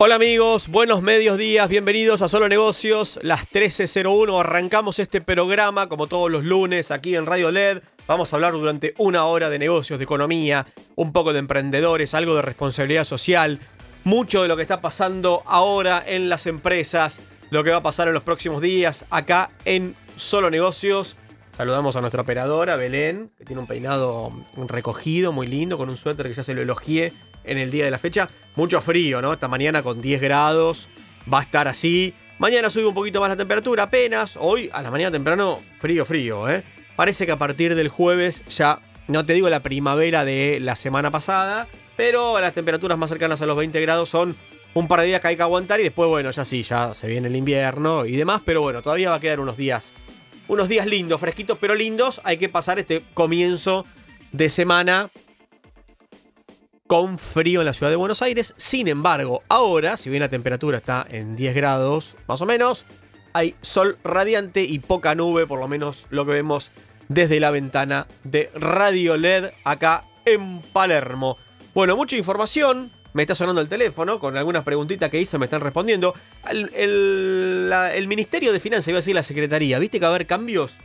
Hola amigos, buenos medios días, bienvenidos a Solo Negocios, las 13.01, arrancamos este programa como todos los lunes aquí en Radio LED, vamos a hablar durante una hora de negocios, de economía, un poco de emprendedores, algo de responsabilidad social, mucho de lo que está pasando ahora en las empresas, lo que va a pasar en los próximos días acá en Solo Negocios. Saludamos a nuestra operadora, Belén, que tiene un peinado recogido, muy lindo, con un suéter que ya se lo elogié en el día de la fecha. Mucho frío, ¿no? Esta mañana con 10 grados va a estar así. Mañana sube un poquito más la temperatura apenas. Hoy a la mañana temprano frío, frío, ¿eh? Parece que a partir del jueves ya, no te digo la primavera de la semana pasada, pero las temperaturas más cercanas a los 20 grados son un par de días que hay que aguantar y después, bueno, ya sí, ya se viene el invierno y demás, pero bueno, todavía va a quedar unos días, unos días lindos, fresquitos, pero lindos. Hay que pasar este comienzo de semana con frío en la ciudad de Buenos Aires. Sin embargo, ahora, si bien la temperatura está en 10 grados más o menos, hay sol radiante y poca nube, por lo menos lo que vemos desde la ventana de Radio LED acá en Palermo. Bueno, mucha información. Me está sonando el teléfono con algunas preguntitas que hice, me están respondiendo. El, Ministerio de Finanzas, iba a decir la Secretaría, ¿viste que va a haber cambios?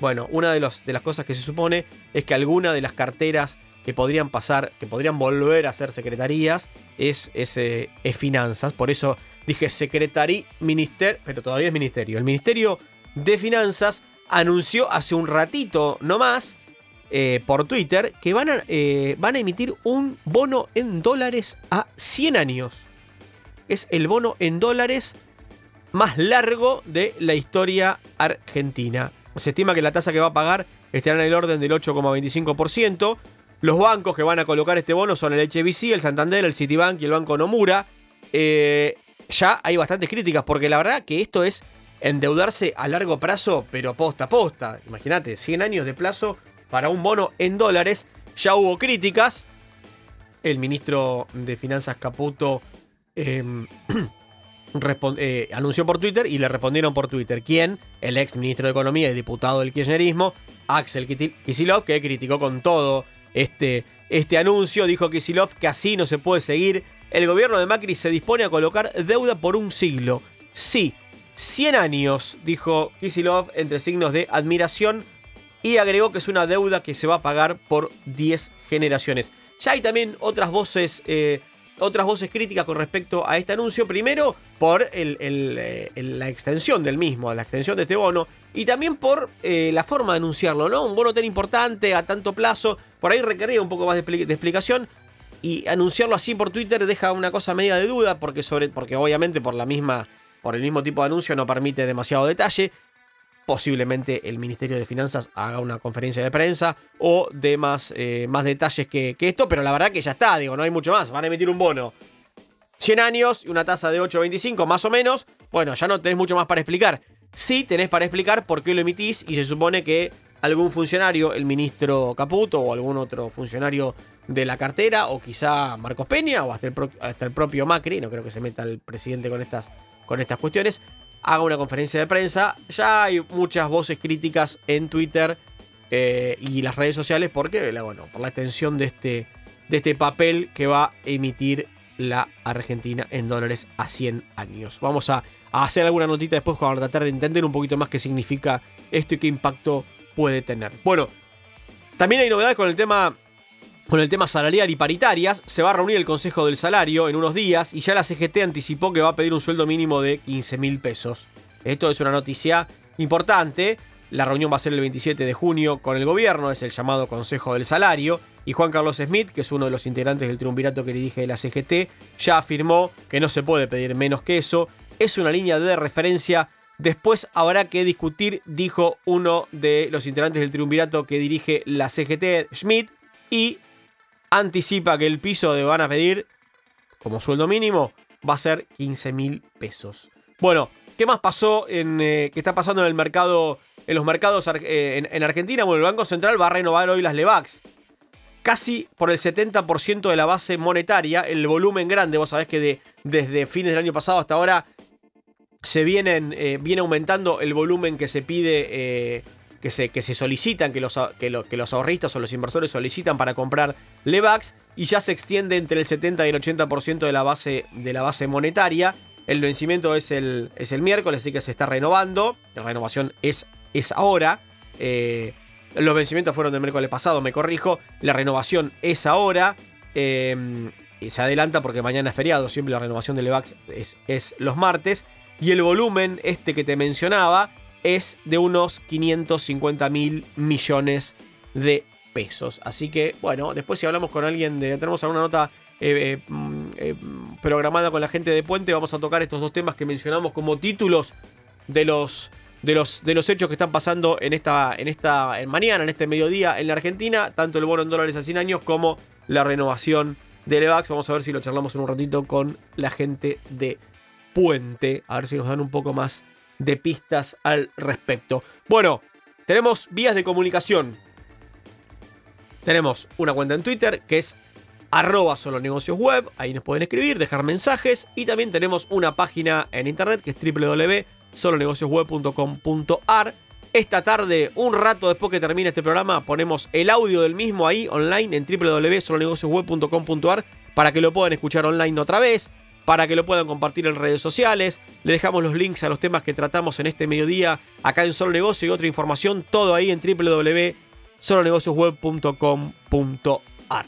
Bueno, una de, las cosas que se supone es que alguna de las carteras que podrían pasar, que podrían volver a ser secretarías, es, es, finanzas. Por eso dije secretaría, ministerio, pero todavía es ministerio. El Ministerio de Finanzas anunció hace un ratito nomás eh, por Twitter que van a, eh, van a emitir un bono en dólares a 100 años. Es el bono en dólares más largo de la historia argentina. Se estima que la tasa que va a pagar estará en el orden del 8,25%. Los bancos que van a colocar este bono son el HBC, el Santander, el Citibank y el Banco Nomura. Eh, ya hay bastantes críticas porque la verdad que esto es endeudarse a largo plazo, pero posta a posta. Imagínate, 100 años de plazo para un bono en dólares. Ya hubo críticas. El ministro de Finanzas Caputo em, eh, anunció por Twitter y le respondieron por Twitter. ¿Quién? El ex ministro de Economía y diputado del kirchnerismo, Axel Kisilov, que criticó con todo este, este anuncio. Dijo Kisilov que así no se puede seguir. El gobierno de Macri se dispone a colocar deuda por un siglo. Sí, 100 años, dijo Kisilov entre signos de admiración y agregó que es una deuda que se va a pagar por 10 generaciones. Ya hay también otras voces eh, otras voces críticas con respecto a este anuncio. Primero, por eh, la extensión del mismo, la extensión de este bono. Y también por eh, la forma de anunciarlo, ¿no? Un bono tan importante a tanto plazo. Por ahí requería un poco más de, explicación. Y anunciarlo así por Twitter deja una cosa media de duda. Porque, sobre, porque obviamente por la misma. Por el mismo tipo de anuncio no permite demasiado detalle posiblemente el Ministerio de Finanzas haga una conferencia de prensa o dé más, eh, más detalles que, esto, pero la verdad que ya está, digo, no hay mucho más, van a emitir un bono. 100 años y una tasa de 8,25 más o menos, bueno, ya no tenés mucho más para explicar. Sí tenés para explicar por qué lo emitís y se supone que algún funcionario, el ministro Caputo o algún otro funcionario de la cartera, o quizá Marcos Peña o hasta el, hasta el propio Macri, no creo que se meta el presidente con estas, con estas cuestiones, haga una conferencia de prensa. Ya hay muchas voces críticas en Twitter eh, y las redes sociales porque, bueno, por la extensión de este, de este papel que va a emitir la Argentina en dólares a 100 años. Vamos a, a hacer alguna notita después para tratar de entender un poquito más qué significa esto y qué impacto puede tener. Bueno, también hay novedades con el tema con el tema salarial y paritarias, se va a reunir el Consejo del Salario en unos días y ya la CGT anticipó que va a pedir un sueldo mínimo de 15 mil pesos. Esto es una noticia importante. La reunión va a ser el 27 de junio con el gobierno, es el llamado Consejo del Salario. Y Juan Carlos Smith, que es uno de los integrantes del triunvirato que dirige la CGT, ya afirmó que no se puede pedir menos que eso. Es una línea de referencia. Después habrá que discutir, dijo uno de los integrantes del triunvirato que dirige la CGT, Schmidt, y anticipa que el piso que van a pedir como sueldo mínimo va a ser 15 mil pesos. Bueno, ¿qué más pasó en eh, qué está pasando en el mercado, en los mercados eh, en, Argentina? Bueno, el Banco Central va a renovar hoy las Levax. casi por el 70% de la base monetaria, el volumen grande, vos sabés que de, desde fines del año pasado hasta ahora se vienen, eh, viene aumentando el volumen que se pide, eh, que, se, que se solicitan, que los, que, los ahorristas o los inversores solicitan para comprar Levax y ya se extiende entre el 70 y el 80% de la base, de la base monetaria. El vencimiento es el, es el miércoles, así que se está renovando. La renovación es, es ahora. Eh, los vencimientos fueron del miércoles pasado, me corrijo. La renovación es ahora. y se adelanta porque mañana es feriado. Siempre la renovación de Levax es, es los martes. Y el volumen, este que te mencionaba, es de unos 550 mil millones de pesos. Así que, bueno, después si hablamos con alguien de. Tenemos alguna nota eh, eh, mm, eh, programada con la gente de Puente, vamos a tocar estos dos temas que mencionamos como títulos de los. De los, de los hechos que están pasando en esta, en esta mañana, en este mediodía en la Argentina, tanto el bono en dólares a 100 años como la renovación de Levax. Vamos a ver si lo charlamos en un ratito con la gente de Puente. A ver si nos dan un poco más de pistas al respecto. Bueno, tenemos vías de comunicación. Tenemos una cuenta en Twitter que es arroba solo negocios web. Ahí nos pueden escribir, dejar mensajes. Y también tenemos una página en internet que es www.solonegociosweb.com.ar. Esta tarde, un rato después que termine este programa, ponemos el audio del mismo ahí online en www.solonegociosweb.com.ar para que lo puedan escuchar online otra vez para que lo puedan compartir en redes sociales. Le dejamos los links a los temas que tratamos en este mediodía acá en Solo Negocio y otra información, todo ahí en www.solonegociosweb.com.ar.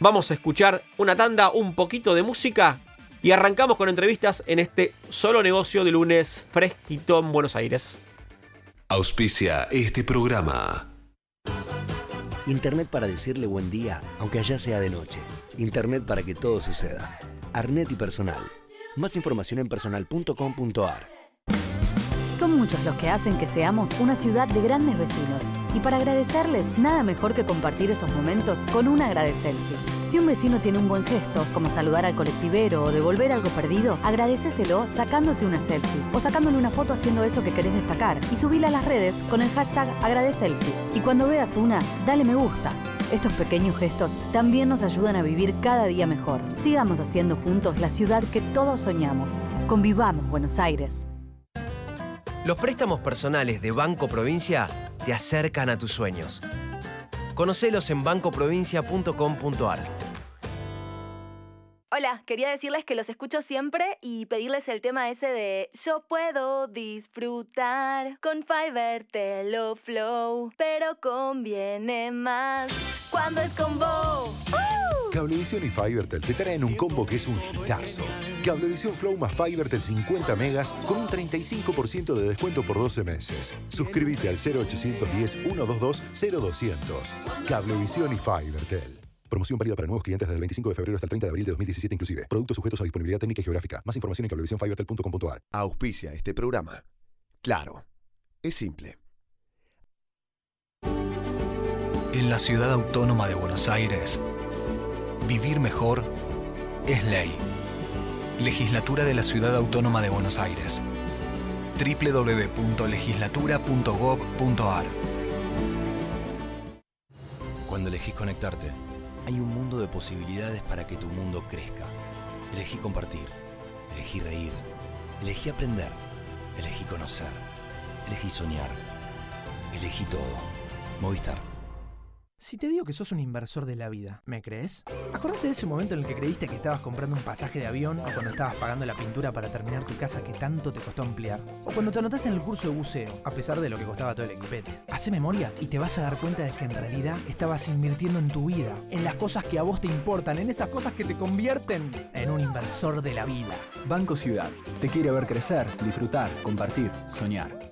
Vamos a escuchar una tanda, un poquito de música y arrancamos con entrevistas en este Solo Negocio de lunes fresquito en Buenos Aires. Auspicia este programa. Internet para decirle buen día, aunque allá sea de noche. Internet para que todo suceda. Arnet y Personal. Más información en personal.com.ar. Son muchos los que hacen que seamos una ciudad de grandes vecinos. Y para agradecerles, nada mejor que compartir esos momentos con un agradecelfie. Si un vecino tiene un buen gesto, como saludar al colectivero o devolver algo perdido, agradeceselo sacándote una selfie o sacándole una foto haciendo eso que querés destacar y subila a las redes con el hashtag agradecelfie. Y cuando veas una, dale me gusta. Estos pequeños gestos también nos ayudan a vivir cada día mejor. Sigamos haciendo juntos la ciudad que todos soñamos. Convivamos Buenos Aires. Los préstamos personales de Banco Provincia te acercan a tus sueños. Conocelos en bancoprovincia.com.ar. Hola, quería decirles que los escucho siempre y pedirles el tema ese de Yo puedo disfrutar con Fiverr lo Flow, pero conviene más cuando es con vos. Cablevisión y Fivertel te traen un combo que es un hitazo. Cablevisión Flow más Fivertel 50 megas con un 35% de descuento por 12 meses. Suscríbete al 0810 122 0200. Cablevisión y Fivertel. Promoción válida para nuevos clientes desde el 25 de febrero hasta el 30 de abril de 2017 inclusive. Productos sujetos a disponibilidad técnica y geográfica. Más información en cablevisiónfibertel.com.ar. Auspicia este programa. Claro, es simple. En la ciudad autónoma de Buenos Aires, vivir mejor es ley. Legislatura de la Ciudad Autónoma de Buenos Aires. www.legislatura.gov.ar Cuando elegís conectarte, hay un mundo de posibilidades para que tu mundo crezca. Elegí compartir, elegí reír, elegí aprender, elegí conocer, elegí soñar, elegí todo. Movistar. Si te digo que sos un inversor de la vida, ¿me crees? Acordate de ese momento en el que creíste que estabas comprando un pasaje de avión o cuando estabas pagando la pintura para terminar tu casa que tanto te costó ampliar. O cuando te anotaste en el curso de buceo, a pesar de lo que costaba todo el equipete. Hace memoria y te vas a dar cuenta de que en realidad estabas invirtiendo en tu vida, en las cosas que a vos te importan, en esas cosas que te convierten en un inversor de la vida. Banco Ciudad, te quiere ver crecer, disfrutar, compartir, soñar.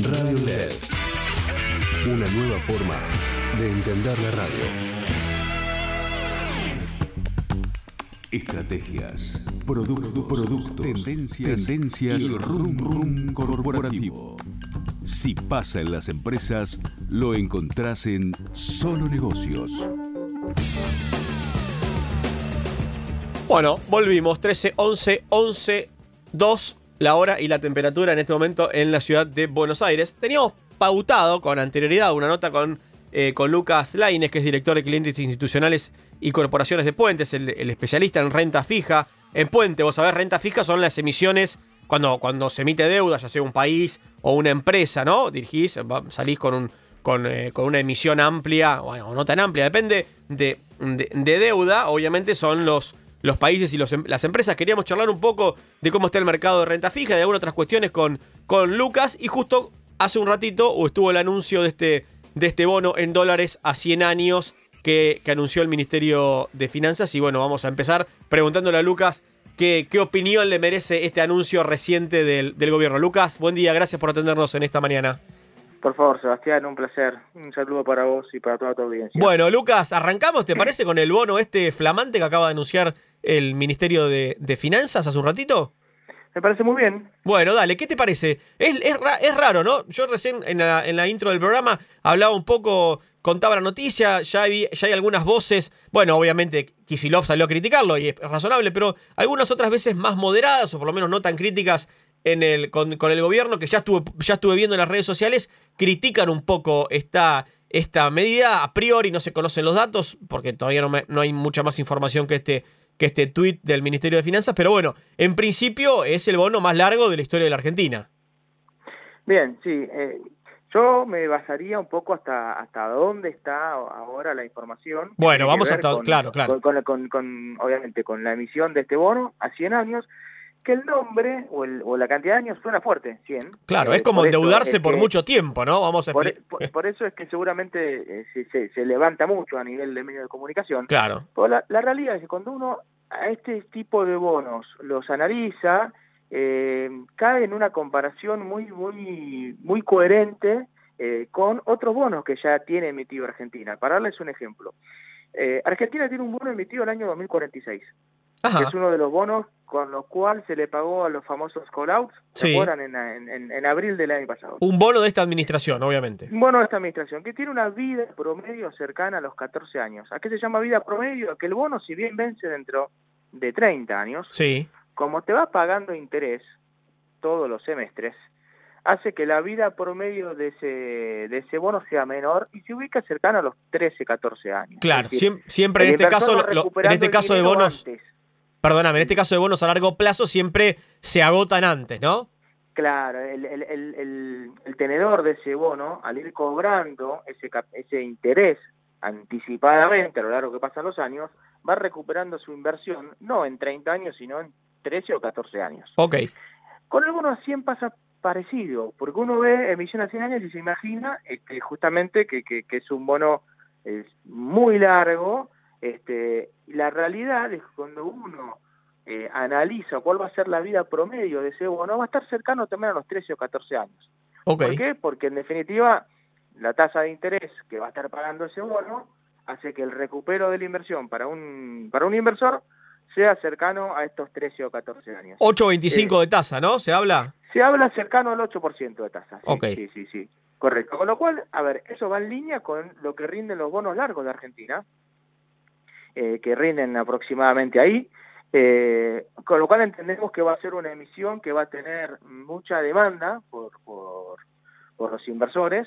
Radio LED. Una nueva forma de entender la radio. Estrategias, productos, productos, tendencias, tendencias y rum rum corporativo. Si pasa en las empresas, lo encontrás en Solo Negocios. Bueno, volvimos. 13, 11, 11, 2 la hora y la temperatura en este momento en la ciudad de Buenos Aires. Teníamos pautado con anterioridad una nota con, eh, con Lucas Laines, que es director de clientes institucionales y corporaciones de puentes, el, especialista en renta fija. En puente, vos sabés, renta fija son las emisiones cuando, cuando se emite deuda, ya sea un país o una empresa, ¿no? Dirigís, salís con, un, con, eh, con una emisión amplia, o no tan amplia, depende de, de, de deuda. Obviamente son los los países y los, em, las empresas. Queríamos charlar un poco de cómo está el mercado de renta fija, de algunas otras cuestiones con, con Lucas. Y justo hace un ratito estuvo el anuncio de este, de este bono en dólares a 100 años que, que, anunció el Ministerio de Finanzas. Y bueno, vamos a empezar preguntándole a Lucas qué, qué opinión le merece este anuncio reciente del, del gobierno. Lucas, buen día, gracias por atendernos en esta mañana. Por favor, Sebastián, un placer. Un saludo para vos y para toda tu audiencia. Bueno, Lucas, arrancamos, ¿te parece, con el bono este flamante que acaba de anunciar el Ministerio de, de Finanzas hace un ratito? Me parece muy bien. Bueno, dale, ¿qué te parece? Es, es, es raro, ¿no? Yo recién en la, en la, intro del programa hablaba un poco, contaba la noticia, ya hay, ya hay algunas voces, bueno, obviamente Kisilov salió a criticarlo y es razonable, pero algunas otras veces más moderadas o por lo menos no tan críticas en el, con, con, el gobierno que ya estuve, ya estuve viendo en las redes sociales, critican un poco esta, esta medida. A priori no se conocen los datos, porque todavía no, me, no hay mucha más información que este, que este tuit del Ministerio de Finanzas, pero bueno, en principio es el bono más largo de la historia de la Argentina. Bien, sí. Eh, yo me basaría un poco hasta hasta dónde está ahora la información. Bueno, vamos hasta... Con, claro, claro. Con, con, con, obviamente, con la emisión de este bono a 100 años, que el nombre o, el, o, la cantidad de años suena fuerte, 100. Claro, eh, es como endeudarse es por que, mucho tiempo, ¿no? Vamos a por, por, por, eso es que seguramente eh, se, se, se, levanta mucho a nivel de medios de comunicación. Claro. Pero la, la, realidad es que cuando uno a este tipo de bonos los analiza, eh, cae en una comparación muy, muy, muy coherente eh, con otros bonos que ya tiene emitido Argentina. Para darles un ejemplo. Eh, Argentina tiene un bono emitido el año 2046. Ajá. que es uno de los bonos con los cuales se le pagó a los famosos call-outs, ¿se Sí. acuerdan? En, en, en abril del año pasado. Un bono de esta administración, obviamente. Un bono de esta administración, que tiene una vida promedio cercana a los 14 años. ¿A qué se llama vida promedio? Que el bono, si bien vence dentro de 30 años, Sí. como te va pagando interés todos los semestres, hace que la vida promedio de ese, de ese bono sea menor y se ubica cercano a los 13, 14 años. Claro, Es decir, siem- siempre en este caso, lo- en este caso de bonos, antes. Perdóname, en este caso de bonos a largo plazo siempre se agotan antes, ¿no? Claro, el, el, el, el, el tenedor de ese bono, al ir cobrando ese, interés anticipadamente a lo largo que pasan los años, va recuperando su inversión, no en 30 años, sino en 13 o 14 años. Ok. Con el bono a 100 pasa parecido, porque uno ve emisión a 100 años y se imagina este, justamente que, que, que es un bono es muy largo, este, la realidad es que cuando uno eh, analiza cuál va a ser la vida promedio de ese bono, va a estar cercano también a los 13 o 14 años. ¿Por qué? Porque en definitiva la tasa de interés que va a estar pagando ese bono hace que el recupero de la inversión para un, para un inversor sea cercano a estos 13 o 14 años. 8.25 de tasa, ¿no? ¿Se habla? Se habla cercano al 8% de tasa. Sí, sí, sí. Correcto. Con lo cual, a ver, eso va en línea con lo que rinden los bonos largos de Argentina, eh, que rinden aproximadamente ahí. Eh, con lo cual entendemos que va a ser una emisión que va a tener mucha demanda por, por, los inversores,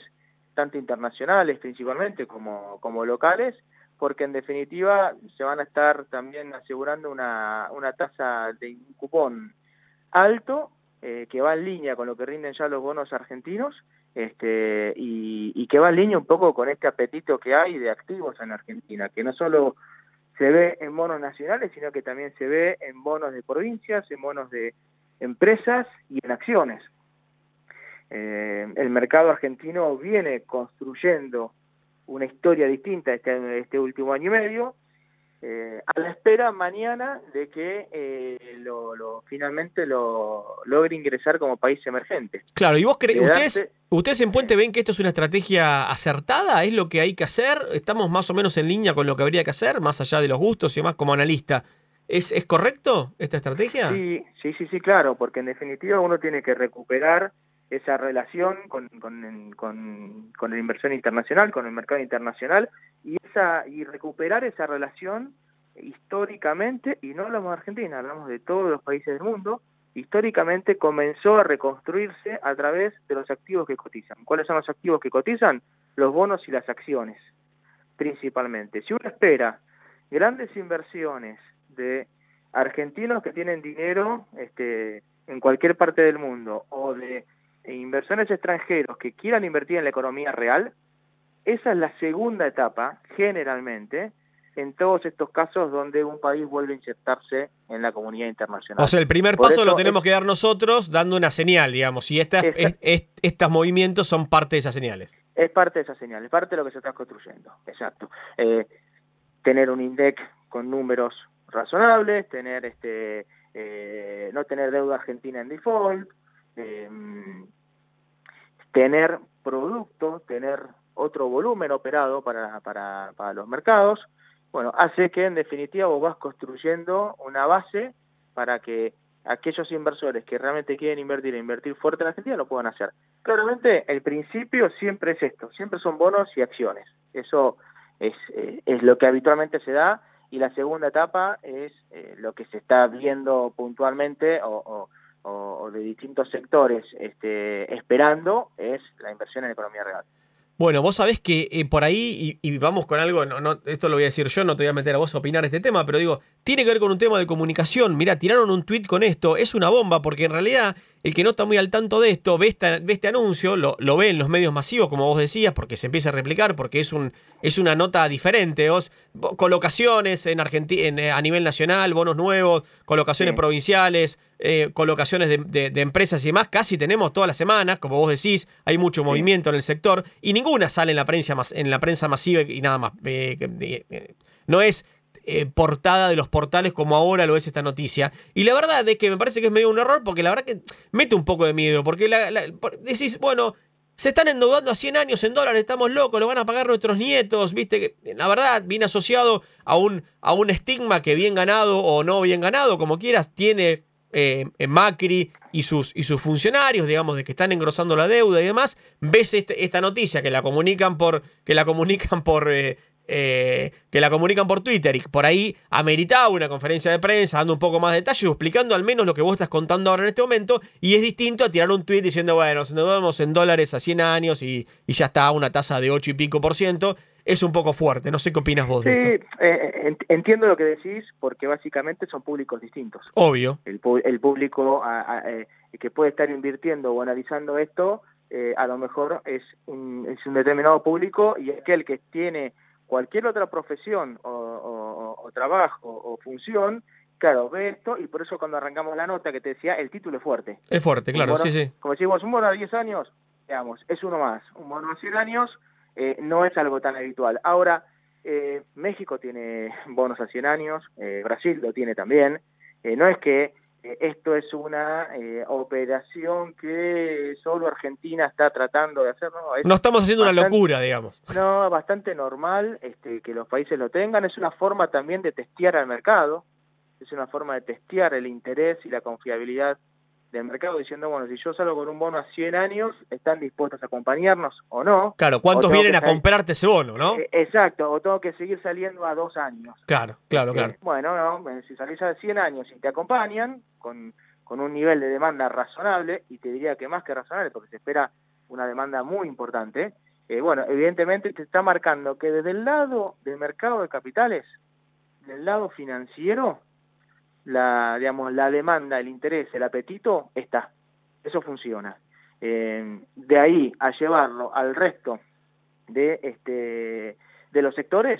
tanto internacionales principalmente como, como locales, porque en definitiva se van a estar también asegurando una, una tasa de cupón alto eh, que va en línea con lo que rinden ya los bonos argentinos este, y, y que va en línea un poco con este apetito que hay de activos en Argentina, que no solo se ve en bonos nacionales, sino que también se ve en bonos de provincias, en bonos de empresas y en acciones. Eh, el mercado argentino viene construyendo una historia distinta este, este último año y medio, eh, a la espera mañana de que eh, lo, lo, finalmente lo logre ingresar como país emergente. Claro, ¿y vos crees, ustedes, ustedes en Puente ven que esto es una estrategia acertada? ¿Es lo que hay que hacer? ¿Estamos más o menos en línea con lo que habría que hacer, más allá de los gustos y demás como analista? ¿Es, ¿Es correcto esta estrategia? Sí, sí, sí, sí, claro, porque en definitiva uno tiene que recuperar esa relación con, con, con, la inversión internacional, con el mercado internacional, y, esa, y recuperar esa relación históricamente, y no hablamos de Argentina, hablamos de todos los países del mundo, históricamente comenzó a reconstruirse a través de los activos que cotizan. ¿Cuáles son los activos que cotizan? Los bonos y las acciones, principalmente. Si uno espera grandes inversiones de argentinos que tienen dinero este, en cualquier parte del mundo o de inversores extranjeros que quieran invertir en la economía real, esa es la segunda etapa, generalmente, en todos estos casos donde un país vuelve a insertarse en la comunidad internacional. O sea, el primer paso lo tenemos que dar nosotros dando una señal, digamos, y estas, estos movimientos son parte de esas señales. Es parte de esas señales, parte de lo que se está construyendo, exacto. Eh, tener un INDEC con números razonables, tener este, eh, no tener deuda argentina en default, eh, tener producto, tener otro volumen operado para, para, para los mercados, bueno, hace que en definitiva vos vas construyendo una base para que aquellos inversores que realmente quieren invertir e invertir fuerte en Argentina lo puedan hacer. Claramente el principio siempre es esto, siempre son bonos y acciones. Eso es, eh, es lo que habitualmente se da y la segunda etapa es eh, lo que se está viendo puntualmente o o, de distintos sectores este, esperando es la inversión en economía real. Bueno, vos sabés que eh, por ahí, y, vamos con algo, no, no, esto lo voy a decir yo, no te voy a meter a vos a opinar este tema, pero digo, tiene que ver con un tema de comunicación. Mirá, tiraron un tweet con esto, es una bomba, porque en realidad el que no está muy al tanto de esto ve, este anuncio, lo, lo, ve en los medios masivos, como vos decías, porque se empieza a replicar, porque es, un, es una nota diferente. Vos, colocaciones en Argentina, eh, a nivel nacional, bonos nuevos, colocaciones provinciales, eh, colocaciones de, empresas y demás, casi tenemos todas las semanas, como vos decís, hay mucho movimiento en el sector, y ninguna sale en la prensa, en la prensa masiva y nada más. Eh, no es eh, portada de los portales como ahora lo es esta noticia. Y la verdad es que me parece que es medio un error porque la verdad que mete un poco de miedo. Porque decís, bueno, se están endeudando a 100 años en dólares, estamos locos, lo van a pagar nuestros nietos, viste, la verdad viene asociado a un, a un estigma que bien ganado o no bien ganado, como quieras, tiene eh, Macri y sus, y sus funcionarios, digamos, de que están engrosando la deuda y demás, ves este, esta noticia que la comunican por, que la comunican por eh, eh, que la comunican por Twitter y por ahí ameritaba una conferencia de prensa dando un poco más de detalle, explicando al menos lo que vos estás contando ahora en este momento, y es distinto a tirar un tweet diciendo, bueno, nos endeudamos en dólares a 100 años y, ya está una tasa de 8 y pico por ciento, es un poco fuerte, no sé qué opinas vos de esto. Eh, entiendo lo que decís, porque básicamente son públicos distintos. Obvio. El, público eh, que puede estar invirtiendo o analizando esto, a lo mejor es un, es un determinado público y aquel que tiene cualquier otra profesión o, trabajo o función, claro, ve esto y por eso cuando arrancamos la nota que te decía, el título es fuerte. Es fuerte, claro, sí, sí. Como decimos, un bono a 10 años, digamos, es uno más. Un bono a 100 años eh, no es algo tan habitual. Ahora, eh, México tiene bonos a 100 años, eh, Brasil lo tiene también. no es que eh, esto es una eh, operación que solo Argentina está tratando de hacer. No, estamos haciendo una locura, digamos. No, bastante normal este, que los países lo tengan. Es una forma también de testear al mercado, es una forma de testear el interés y la confiabilidad del mercado diciendo, bueno, si yo salgo con un bono a 100 años, ¿están dispuestos a acompañarnos o no? Claro, ¿cuántos vienen a comprarte ese bono, no? Eh, exacto, o tengo que seguir saliendo a dos años. Claro, claro, claro. Bueno, no, eh, si salís a 100 años y te acompañan con, con un nivel de demanda razonable, y te diría que más que razonable, porque se espera una demanda muy importante, eh, bueno, evidentemente te está marcando que desde el lado del mercado de capitales, del lado financiero, la, digamos, la demanda, el interés, el apetito está. Eso funciona. Eh, de ahí a llevarlo al resto de, este, de los sectores,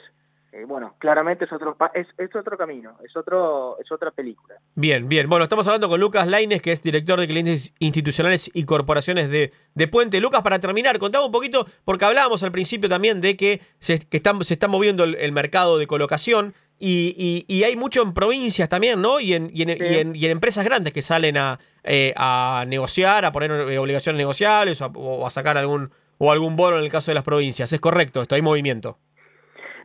eh, bueno, claramente es otro, es, es, otro camino, es, otro, es otra película. Bien, bien. Bueno, estamos hablando con Lucas Laines, que es director de clientes institucionales y corporaciones de, de Puente. Lucas, para terminar, contame un poquito, porque hablábamos al principio también de que se, que están, se está moviendo el mercado de colocación. Y, y, y, hay mucho en provincias también, ¿no? Y en, y en, sí. y en, y en empresas grandes que salen a, eh, a negociar, a poner obligaciones negociables o a, o a, sacar algún o algún bono en el caso de las provincias. ¿Es correcto esto? ¿Hay movimiento?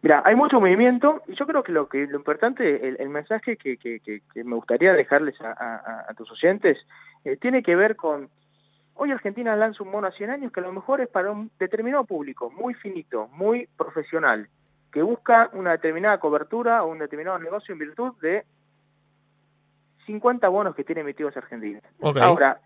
Mira, hay mucho movimiento y yo creo que lo que lo importante, el, el mensaje que, que, que, que, me gustaría dejarles a, a, a tus oyentes, eh, tiene que ver con, hoy Argentina lanza un bono a 100 años que a lo mejor es para un determinado público, muy finito, muy profesional, que busca una determinada cobertura o un determinado negocio en virtud de 50 bonos que tiene emitidos Argentina. Okay. Ahora,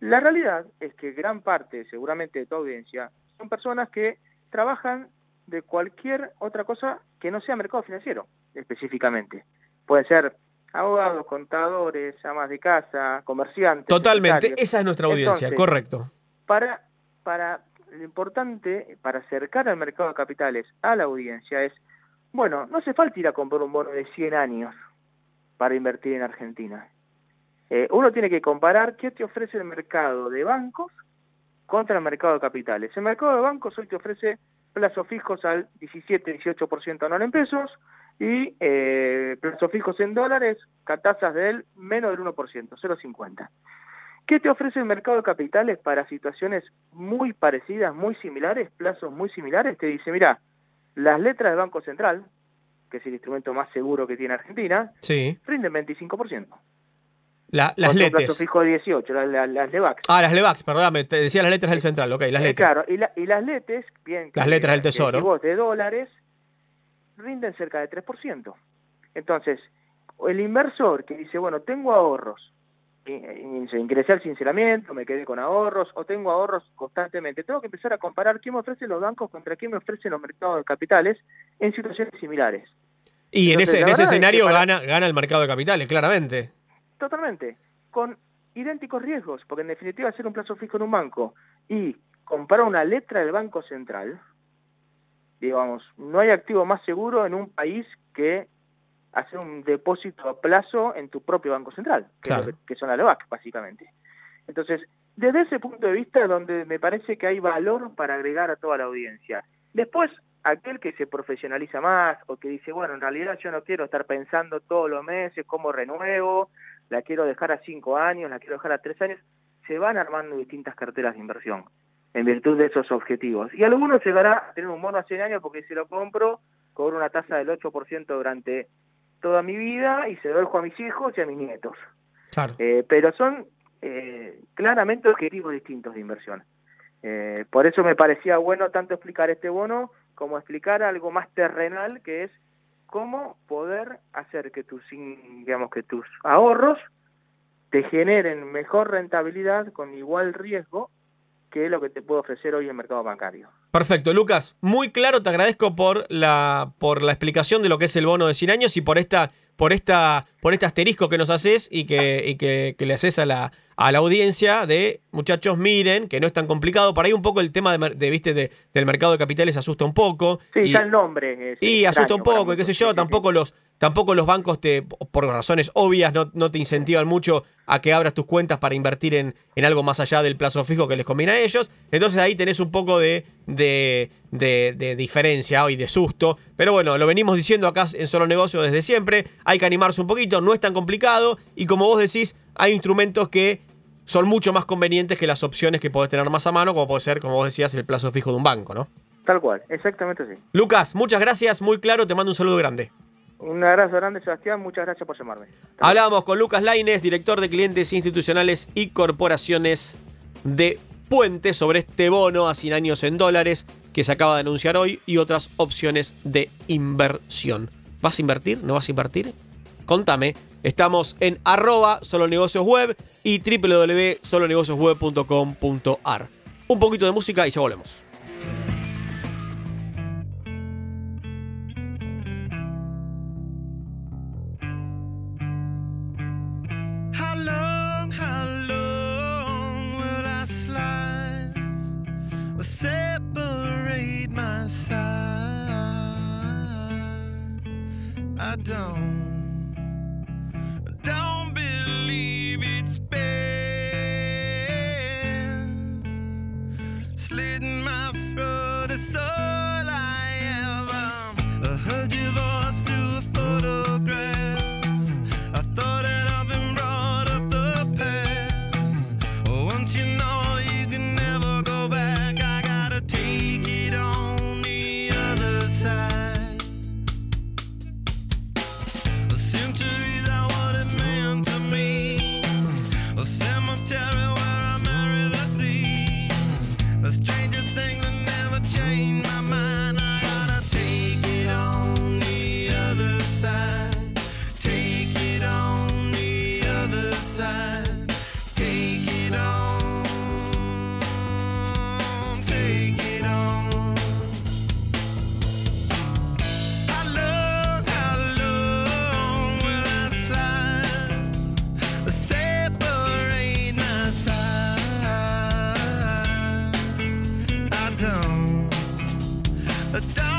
la realidad es que gran parte, seguramente de tu audiencia, son personas que trabajan de cualquier otra cosa que no sea mercado financiero, específicamente. Puede ser abogados, contadores, amas de casa, comerciantes. Totalmente, esa es nuestra audiencia, Entonces, correcto. Para, para lo importante, para acercar al mercado de capitales a la audiencia es, bueno, no hace falta ir a comprar un bono de 100 años para invertir en Argentina. Eh, uno tiene que comparar qué te ofrece el mercado de bancos contra el mercado de capitales. El mercado de bancos hoy te ofrece plazos fijos al 17-18% anual en pesos y eh, plazos fijos en dólares a tasas del menos del 1%, 0,50. ¿Qué te ofrece el mercado de capitales para situaciones muy parecidas, muy similares, plazos muy similares? Te dice, mira, las letras del Banco Central, que es el instrumento más seguro que tiene Argentina, sí. rinden 25%. La, las letras. plazo fijo de 18, las, las, las LEVAX. Ah, las LEVAX, perdóname, te decía las letras del central, ok, las letras. Eh, claro, y, la, y las letras, bien. Las letras del tesoro. de dólares rinden cerca de 3%. Entonces, el inversor que dice, bueno, tengo ahorros, ingresé al sinceramiento, me quedé con ahorros, o tengo ahorros constantemente, tengo que empezar a comparar quién me ofrecen los bancos contra quién me ofrecen los mercados de capitales en situaciones similares. Y Entonces, en ese, en ese escenario gana, gana el mercado de capitales, claramente. Totalmente, con idénticos riesgos, porque en definitiva hacer un plazo fijo en un banco y comprar una letra del Banco Central, digamos, no hay activo más seguro en un país que hacer un depósito a plazo en tu propio Banco Central, que, claro. que, que son la LEVAC, básicamente. Entonces, desde ese punto de vista donde me parece que hay valor para agregar a toda la audiencia. Después, aquel que se profesionaliza más o que dice, bueno, en realidad yo no quiero estar pensando todos los meses cómo renuevo, la quiero dejar a cinco años, la quiero dejar a tres años, se van armando distintas carteras de inversión en virtud de esos objetivos. Y algunos llegará a tener un bono a 100 años porque si lo compro, cobro una tasa del 8% durante toda mi vida y se lo dejo a mis hijos y a mis nietos. Claro. Eh, pero son eh, claramente objetivos distintos de inversión. Eh, por eso me parecía bueno tanto explicar este bono como explicar algo más terrenal que es cómo poder hacer que tus, digamos, que tus ahorros te generen mejor rentabilidad con igual riesgo que lo que te puede ofrecer hoy el mercado bancario. Perfecto, Lucas, muy claro, te agradezco por la, por la explicación de lo que es el bono de 100 años y por esta, por esta, por este asterisco que nos haces y que, y que, que le haces a la, a la audiencia de, muchachos, miren, que no es tan complicado. Por ahí un poco el tema de, de viste, de, del mercado de capitales asusta un poco. Sí, y, ya el nombre. Es y asusta un poco, y qué sé yo, sí, tampoco sí. los tampoco los bancos te, por razones obvias, no, no, te incentivan mucho a que abras tus cuentas para invertir en, en, algo más allá del plazo fijo que les conviene a ellos. Entonces ahí tenés un poco de, de, de, de diferencia y de susto. Pero bueno, lo venimos diciendo acá en Solo Negocio desde siempre. Hay que animarse un poquito, no es tan complicado. Y como vos decís, hay instrumentos que son mucho más convenientes que las opciones que podés tener más a mano, como puede ser, como vos decías, el plazo fijo de un banco, ¿no? Tal cual, exactamente así. Lucas, muchas gracias, muy claro, te mando un saludo grande. Un abrazo grande, Sebastián. Muchas gracias por llamarme. Hablábamos con Lucas Laines, director de clientes institucionales y corporaciones de Puente, sobre este bono a 100 años en dólares que se acaba de anunciar hoy y otras opciones de inversión. ¿Vas a invertir? ¿No vas a invertir? Contame. Estamos en arroba solonegocios web y www.solonegociosweb.com.ar. Un poquito de música y ya volvemos. A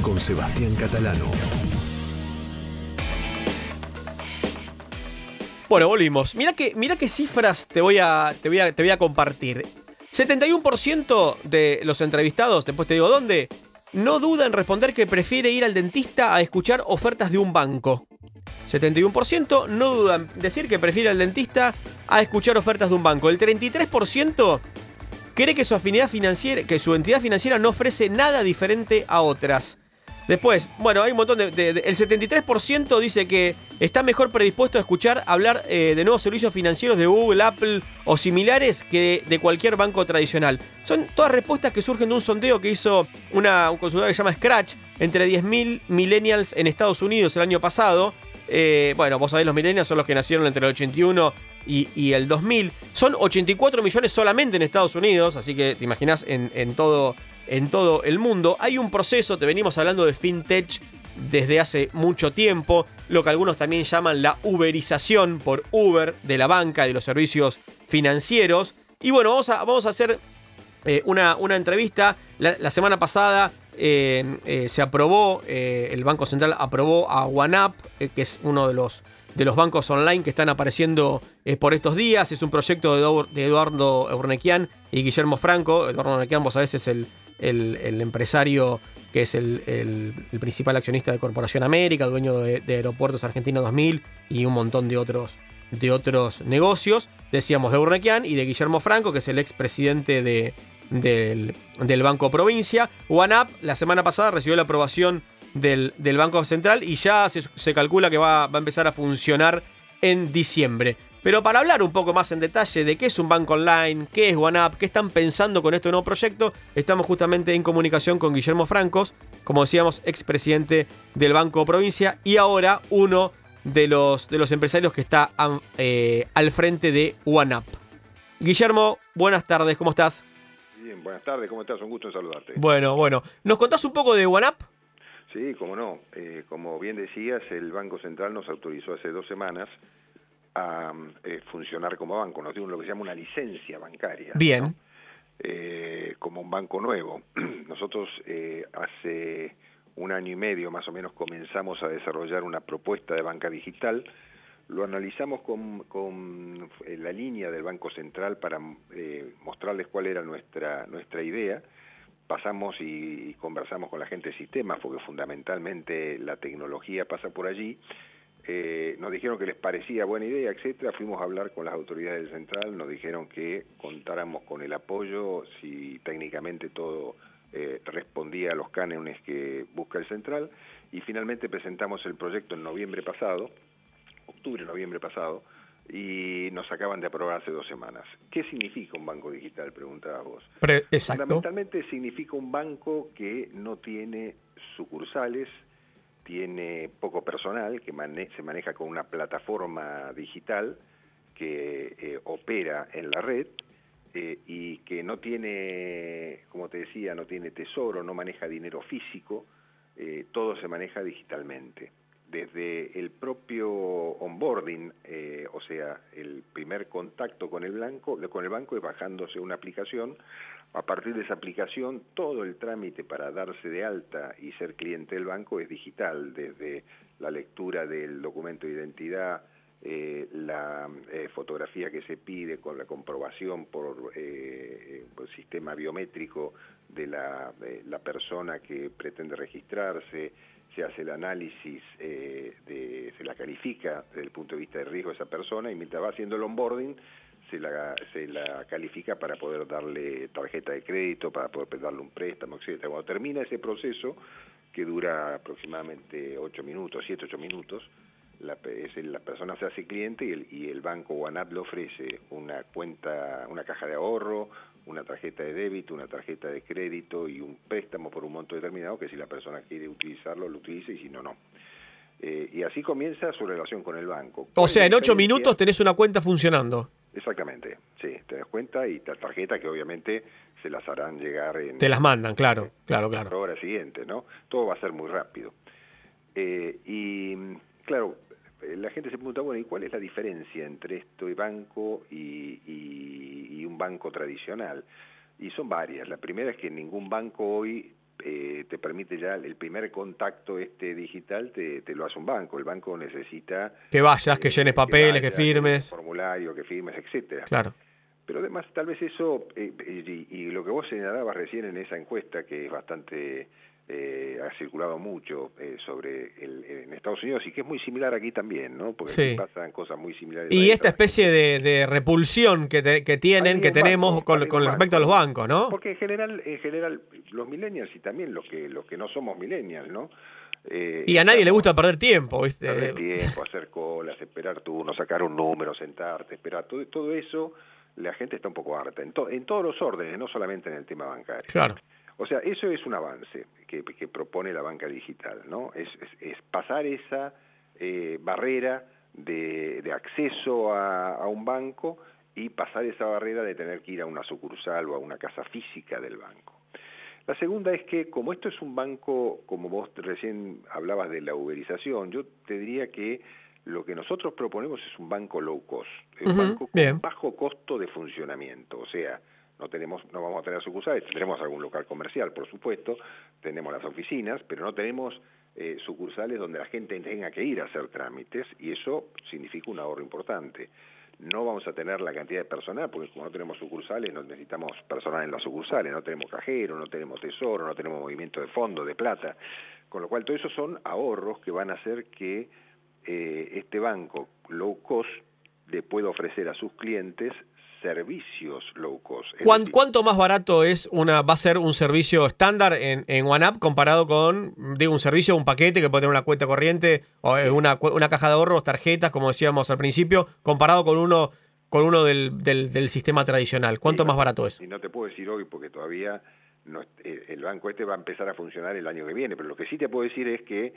Con Sebastián Catalano. Bueno, volvimos. Mira qué, mira qué cifras te voy, a, te, voy a, te voy a compartir. 71% de los entrevistados, después te digo dónde, no duda en responder que prefiere ir al dentista a escuchar ofertas de un banco. 71% no duda en decir que prefiere al dentista a escuchar ofertas de un banco. El 33% cree que su afinidad financiera, que su entidad financiera no ofrece nada diferente a otras. Después, bueno, hay un montón de. el 73% dice que está mejor predispuesto a escuchar hablar eh, de nuevos servicios financieros de Google, Apple o similares que de, de cualquier banco tradicional. Son todas respuestas que surgen de un sondeo que hizo una, un consultor que se llama Scratch entre 10.000 millennials en Estados Unidos el año pasado. Eh, bueno, vos sabés, los millennials son los que nacieron entre el 81 y, y el 2000. Son 84 millones solamente en Estados Unidos, así que te imaginas en, todo, en todo el mundo. Hay un proceso, te venimos hablando de fintech desde hace mucho tiempo, lo que algunos también llaman la uberización por Uber de la banca, de los servicios financieros. Y bueno, vamos a, vamos a hacer eh, una, una entrevista. La, semana pasada eh, eh, se aprobó, el Banco Central aprobó a OneUp, que es uno de los, de los bancos online que están apareciendo eh, por estos días. Es un proyecto de, Edu- de Eduardo Urnequian y Guillermo Franco. Eduardo Urnequian, vos sabés, es el, el- empresario que es el, el- principal accionista de Corporación América, dueño de, de Aeropuertos Argentina 2000 y un montón de otros, de otros negocios. Decíamos de Urnequian y de Guillermo Franco, que es el expresidente de, del, del Banco Provincia. OneUp la semana pasada recibió la aprobación del, del Banco Central y ya se, se calcula que va, va a empezar a funcionar en diciembre. Pero para hablar un poco más en detalle de qué es un banco online, qué es OneUp, qué están pensando con este nuevo proyecto, estamos justamente en comunicación con Guillermo Francos, como decíamos, expresidente del Banco Provincia y ahora uno de los, de los empresarios que está eh, al frente de OneUp. Guillermo, buenas tardes, ¿cómo estás? Bien, buenas tardes, ¿cómo estás? Un gusto en saludarte. Bueno, bueno, ¿nos contás un poco de OneUp? Sí, cómo no. Eh, como bien decías, el Banco Central nos autorizó hace dos semanas a eh, funcionar como banco. Nos dio lo que se llama una licencia bancaria. Bien. ¿no? Eh, como un banco nuevo. Nosotros hace un año y medio más o menos comenzamos a desarrollar una propuesta de banca digital. Lo analizamos con, con la línea del Banco Central para eh, mostrarles cuál era nuestra, nuestra idea. Pasamos y, conversamos con la gente de sistemas, porque fundamentalmente la tecnología pasa por allí. Eh, nos dijeron que les parecía buena idea, etcétera. Fuimos a hablar con las autoridades del central, nos dijeron que contáramos con el apoyo si técnicamente todo eh, respondía a los cánones que busca el central y finalmente presentamos el proyecto en noviembre pasado, octubre, noviembre pasado, y nos acaban de aprobar hace dos semanas. ¿Qué significa un banco digital? Preguntabas vos. Pre- exacto. Fundamentalmente significa un banco que no tiene sucursales, tiene poco personal, que mane- se maneja con una plataforma digital que eh, opera en la red eh, y que no tiene, como te decía, no tiene tesoro, no maneja dinero físico, eh, todo se maneja digitalmente. Desde el propio onboarding, eh, o sea, el primer contacto con el, blanco, con el banco es bajándose una aplicación. A partir de esa aplicación, todo el trámite para darse de alta y ser cliente del banco es digital, desde la lectura del documento de identidad, eh, la eh, fotografía que se pide con la comprobación por, sistema biométrico de la persona que pretende registrarse, hace el análisis, eh, de, se la califica desde el punto de vista de riesgo a esa persona y mientras va haciendo el onboarding se la, se la califica para poder darle tarjeta de crédito, para poder darle un préstamo, etcétera. Cuando termina ese proceso, que dura aproximadamente 8 minutos, 7, 8 minutos, la, es el- la persona se hace cliente y el, y el banco OneUp le ofrece una cuenta, una caja de ahorro, una tarjeta de débito, una tarjeta de crédito y un préstamo por un monto determinado que si la persona quiere utilizarlo, lo utilice y si no, no. Eh, y así comienza su relación con el banco. O ¿Cuál es sea, en ocho minutos tenés una cuenta funcionando. Exactamente, sí, te das cuenta y la tarjeta que obviamente se las harán llegar en Te las mandan, claro, claro, claro. la hora siguiente, ¿no? Todo va a ser muy rápido. Eh, y claro, la gente se pregunta, bueno, ¿y cuál es la diferencia entre este banco y, y- y un banco tradicional? Y son varias. La primera es que ningún banco hoy eh, te permite ya el primer contacto este digital, te, te lo hace un banco. El banco necesita Que vayas, que llenes papeles, que vayas, firmes. formulario, que firmes, etcétera. Claro. Pero además, tal vez eso, eh, y, y lo que vos señalabas recién en esa encuesta, que es bastante, eh, ha circulado mucho eh, sobre el, en Estados Unidos y que es muy similar aquí también, ¿no? Porque Sí. aquí pasan cosas muy similares. Y esta especie de, de repulsión que, te- que tienen, que tenemos con, con respecto a los bancos, ¿no? Porque en general, en general, los millennials y también los que los que no somos millennials, ¿no? Eh, Y a nadie le gusta perder tiempo, ¿viste? perder tiempo, hacer colas, esperar turnos, sacar un número, sentarte, esperar, todo, todo eso, la gente está un poco harta, en, to- en todos los órdenes, no solamente en el tema bancario. Claro. O sea, eso es un avance que, que propone la banca digital, ¿no? Es, es- es pasar esa eh, barrera de, de acceso a, a un banco y pasar esa barrera de tener que ir a una sucursal o a una casa física del banco. La segunda es que como esto es un banco, como vos recién hablabas de la uberización, yo te diría que lo que nosotros proponemos es un banco low cost, es un banco con bien. bajo costo de funcionamiento, o sea, no tenemos, no vamos a tener sucursales, tendremos algún local comercial, por supuesto, tenemos las oficinas, pero no tenemos eh, sucursales donde la gente tenga que ir a hacer trámites y eso significa un ahorro importante. No vamos a tener la cantidad de personal, porque como no tenemos sucursales, no necesitamos personal en las sucursales, no tenemos cajero, no tenemos tesoro, no tenemos movimiento de fondo, de plata, con lo cual todo eso son ahorros que van a hacer que eh, este banco low cost le pueda ofrecer a sus clientes servicios low cost. Es ¿Cuán- decir, ¿Cuánto más barato es una, va a ser un servicio estándar en, en OneUp comparado con, digo, un servicio, un paquete que puede tener una cuenta corriente o eh, una, una caja de ahorros, tarjetas, como decíamos al principio, comparado con uno, con uno del, del- del sistema tradicional? ¿Cuánto más barato es? Y no te puedo decir hoy porque todavía no, eh, el banco este va a empezar a funcionar el año que viene, pero lo que sí te puedo decir es que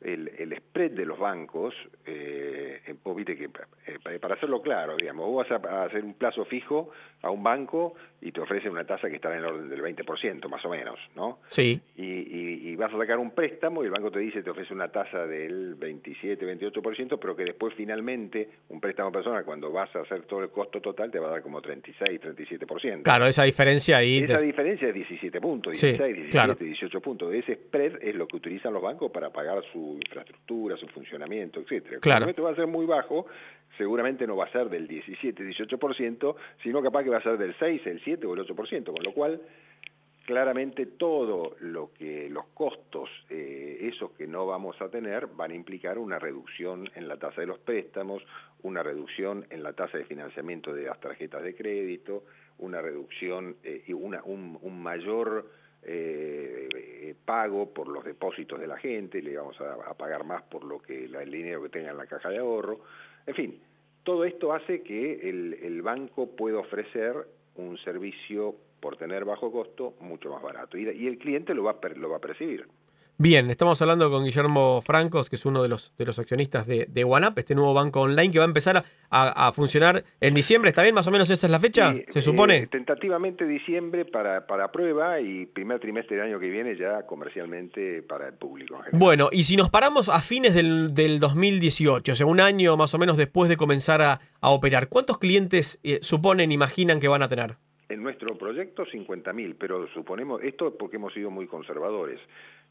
el, el spread de los bancos, eh, vos viste que, eh, pa- para hacerlo claro, digamos, vos vas a, hacer un plazo fijo a un banco y te ofrecen una tasa que está en el orden del 20%, más o menos, ¿no? Sí. y, y- y vas a sacar un préstamo y el banco te dice, te ofrece una tasa del 27, 28%, pero que después finalmente un préstamo personal, cuando vas a hacer todo el costo total, te va a dar como 36, 37%. Claro, esa diferencia ahí. Esa te- diferencia es 17 puntos, Sí, 16, 17, claro. 18 puntos. Ese spread es lo que utilizan los bancos para pagar su infraestructura, su funcionamiento, etcétera. Claro. Esto va a ser muy bajo, seguramente no va a ser del 17, 18%, sino capaz que va a ser del 6, el 7 o el 8%, con lo cual claramente todo lo que los costos, eh, esos que no vamos a tener, van a implicar una reducción en la tasa de los préstamos, una reducción en la tasa de financiamiento de las tarjetas de crédito, una reducción eh, y una, un, un mayor eh, eh, pago por los depósitos de la gente, le vamos a, pagar más por lo que la- el dinero que tenga en la caja de ahorro, en fin, todo esto hace que el, el banco pueda ofrecer un servicio por tener bajo costo mucho más barato y, y el cliente lo va, lo va a percibir. Bien, estamos hablando con Guillermo Francos, que es uno de los, de los accionistas de, de OneUp, este nuevo banco online que va a empezar a, a- a funcionar en diciembre. ¿Está bien? ¿Más o menos esa es la fecha? Sí, ¿Se eh, supone? tentativamente diciembre para, para prueba y primer trimestre del año que viene ya comercialmente para el público. en general. Bueno, y si nos paramos a fines del, del 2018, o sea, un año más o menos después de comenzar a, a operar, ¿cuántos clientes eh, suponen, imaginan que van a tener? En nuestro proyecto 50.000, pero suponemos, esto es porque hemos sido muy conservadores.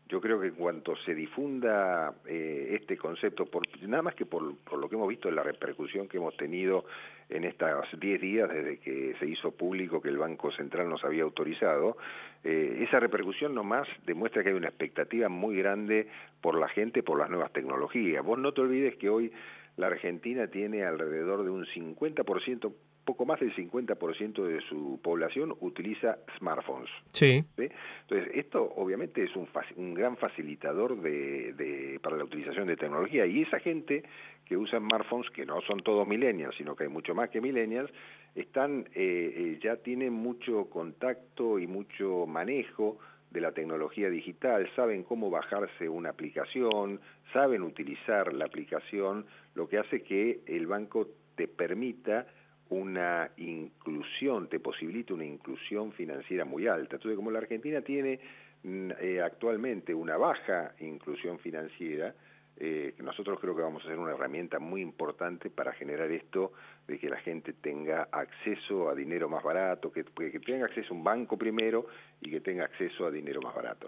Yo creo que en cuanto se difunda eh, este concepto, nada más que por, lo que hemos visto en la repercusión que hemos tenido en estos 10 días desde que se hizo público que el Banco Central nos había autorizado, eh, esa repercusión nomás demuestra que hay una expectativa muy grande por la gente, por las nuevas tecnologías. Vos no te olvides que hoy la Argentina tiene alrededor de un 50%, poco más del 50% de su población utiliza smartphones. Sí. ¿sí? Entonces, esto obviamente es un, un gran facilitador de, de- para la utilización de tecnología y esa gente que usa smartphones, que no son todos millennials, sino que hay mucho más que millennials, están, eh, eh, ya tienen mucho contacto y mucho manejo de la tecnología digital, saben cómo bajarse una aplicación, saben utilizar la aplicación, lo que hace que el banco te permita una inclusión, te posibilita una inclusión financiera muy alta. Entonces, como la Argentina tiene mm, eh, actualmente una baja inclusión financiera, eh, nosotros creo que vamos a ser una herramienta muy importante para generar esto de que la gente tenga acceso a dinero más barato, que, que tenga acceso a un banco primero y que tenga acceso a dinero más barato.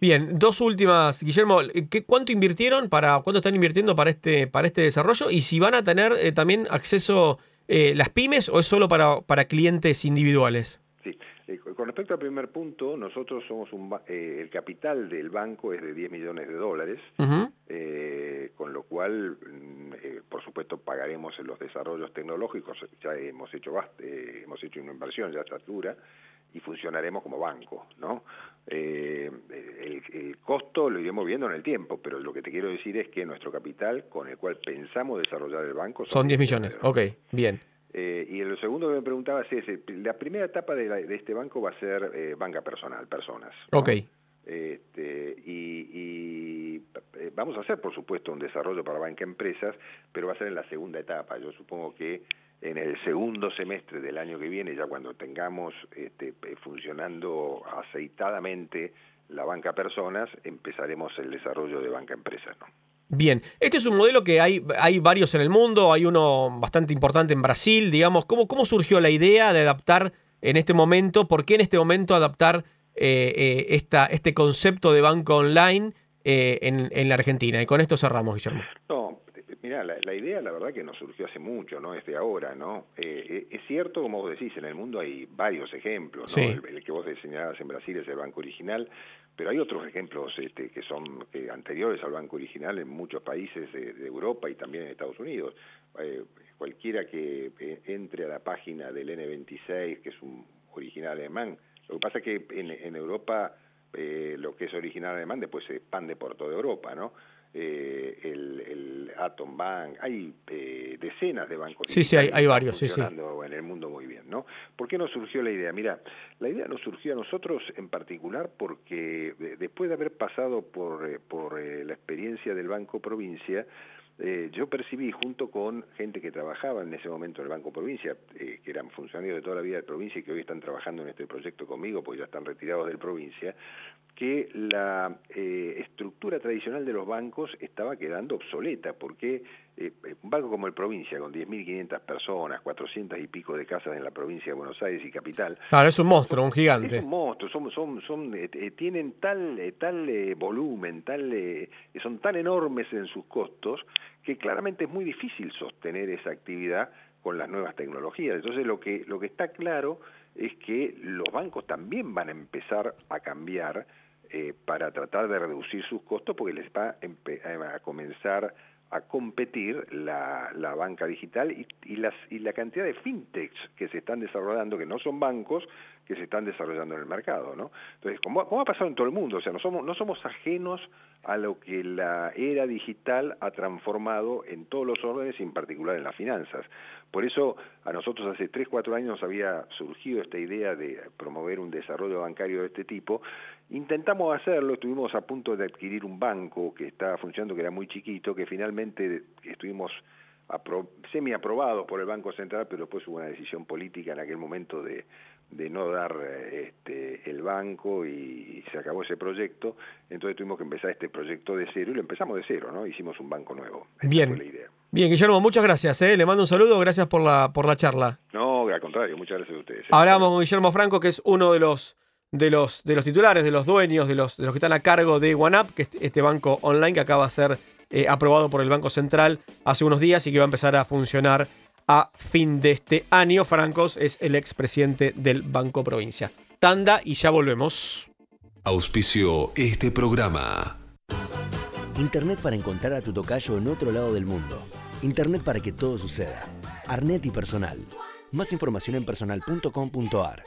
Bien, dos últimas, Guillermo. ¿qué, ¿Cuánto invirtieron para, cuánto están invirtiendo para este, para este desarrollo? Y si van a tener eh, también acceso eh, las pymes o es solo para, para clientes individuales? Con respecto al primer punto, nosotros somos un, eh, el capital del banco es de 10 millones de dólares, eh, con lo cual, mm, eh, por supuesto, pagaremos los desarrollos tecnológicos. Ya hemos hecho eh, hemos hecho una inversión ya está dura y funcionaremos como banco, ¿no? Eh, el, el costo lo iremos viendo en el tiempo, pero lo que te quiero decir es que nuestro capital con el cual pensamos desarrollar el banco Son 10 millones. Ok, bien. Eh, y lo segundo que me preguntabas es, eh, la primera etapa de, la- de este banco va a ser eh, banca personal, personas. ¿no? Ok. Este, y y, eh, vamos a hacer, por supuesto, un desarrollo para banca empresas, pero va a ser en la segunda etapa. Yo supongo que en el segundo semestre del año que viene, ya cuando tengamos este, funcionando aceitadamente la banca personas, empezaremos el desarrollo de banca empresas. ¿no? Bien, este es un modelo que hay, hay varios en el mundo, hay uno bastante importante en Brasil, digamos, ¿cómo, cómo surgió la idea de adaptar en este momento, por qué en este momento adaptar eh, eh, esta, este concepto de banco online eh, en, en la Argentina? Y con esto cerramos, Guillermo. Mira, la, la idea la verdad que nos surgió hace mucho, ¿no? Es de ahora, ¿no? Eh, eh, es cierto, como vos decís, en el mundo hay varios ejemplos, ¿no? Sí. El, el que vos señalabas en Brasil es el banco original, pero hay otros ejemplos este, que son eh, anteriores al banco original en muchos países de, de Europa y también en Estados Unidos. Eh, cualquiera que entre a la página del N26, que es un original alemán, lo que pasa es que en, en Europa lo que es original alemán después se expande por toda Europa, ¿no? Eh, el, Bank, hay eh, decenas de bancos. Sí, sí, hay- varios, sí, en el mundo muy bien, ¿no? ¿Por qué nos surgió la idea? Mira, la idea nos surgió a nosotros en particular porque de- después de haber pasado por, eh, por eh, la experiencia del Banco Provincia, eh, yo percibí junto con gente que trabajaba en ese momento en el Banco Provincia, eh, que eran funcionarios de toda la vida de provincia y que hoy están trabajando en este proyecto conmigo, porque ya están retirados del provincia, que la eh, estructura tradicional de los bancos estaba quedando obsoleta, porque eh, un banco como el Provincia, con 10.500 personas, 400 y pico de casas en la provincia de Buenos Aires y capital, Claro, es un monstruo, un es gigante. un monstruo, son, son, son, eh, eh, tienen tal, eh, tal eh, volumen, tal, eh, son tan enormes en sus costos que claramente es muy difícil sostener esa actividad con las nuevas tecnologías. Entonces lo que, lo que está claro es que los bancos también van a empezar a cambiar eh, para tratar de reducir sus costos porque les va a, empe- a comenzar a competir la, la banca digital y, y, las, y la cantidad de fintechs que se están desarrollando, que no son bancos, que se están desarrollando en el mercado, ¿no? Entonces, como, como ha pasado en todo el mundo, o sea, no somos, no somos ajenos a lo que la era digital ha transformado en todos los órdenes y en particular en las finanzas. Por eso a nosotros hace 3, 4 años había surgido esta idea de promover un desarrollo bancario de este tipo. Intentamos hacerlo, estuvimos a punto de adquirir un banco que estaba funcionando, que era muy chiquito, que finalmente estuvimos apro semi aprobados por el Banco Central, pero después hubo una decisión política en aquel momento de, de no dar este, el banco y, se acabó ese proyecto, entonces tuvimos que empezar este proyecto de cero y lo empezamos de cero, ¿no? Hicimos un banco nuevo. Esa Bien. fue la idea. Bien, Guillermo, muchas gracias. ¿eh? Le mando un saludo, gracias por la, por la charla. No, al contrario, muchas gracias a ustedes. ¿eh? Hablamos con Guillermo Franco, que es uno de los, de los, de los titulares, de los dueños, de los, de los que están a cargo de OneUp, que es este banco online que acaba de ser eh, aprobado por el Banco Central hace unos días y que va a empezar a funcionar a fin de este año. Francos es el expresidente del Banco Provincia. Tanda y ya volvemos. Auspició este programa. Internet para encontrar a tu tocayo en otro lado del mundo. Internet para que todo suceda. Arnet y personal. Más información en personal.com.ar.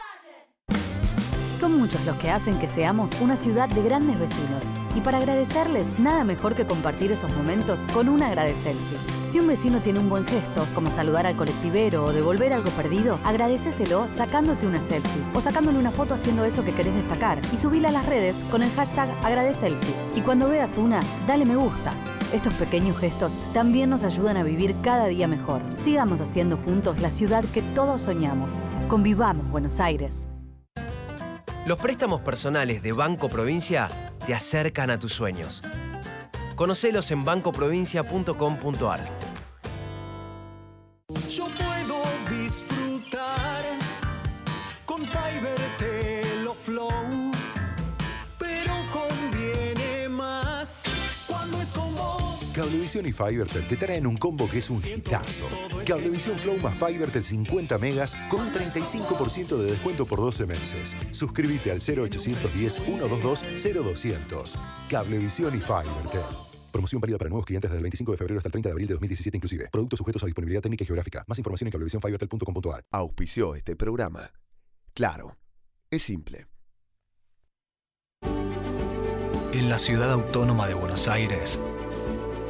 Son muchos los que hacen que seamos una ciudad de grandes vecinos. Y para agradecerles, nada mejor que compartir esos momentos con un agradeselfie. Si un vecino tiene un buen gesto, como saludar al colectivero o devolver algo perdido, agradeceselo sacándote una selfie o sacándole una foto haciendo eso que querés destacar y subila a las redes con el hashtag agradeselfie. Y cuando veas una, dale me gusta. Estos pequeños gestos también nos ayudan a vivir cada día mejor. Sigamos haciendo juntos la ciudad que todos soñamos. Convivamos, Buenos Aires. Los préstamos personales de Banco Provincia te acercan a tus sueños. Conocelos en bancoprovincia.com.ar. Cablevisión y Fivertel te traen un combo que es un hitazo. Cablevisión Flow más Fivertel 50 megas con un 35% de descuento por 12 meses. Suscríbete al 0810 122 0200. Cablevisión y Fivertel. Promoción válida para nuevos clientes desde el 25 de febrero hasta el 30 de abril de 2017 inclusive. Productos sujetos a disponibilidad técnica y geográfica. Más información en cablevisiónfivertel.com.ar. Auspició este programa. Claro, es simple. En la ciudad autónoma de Buenos Aires,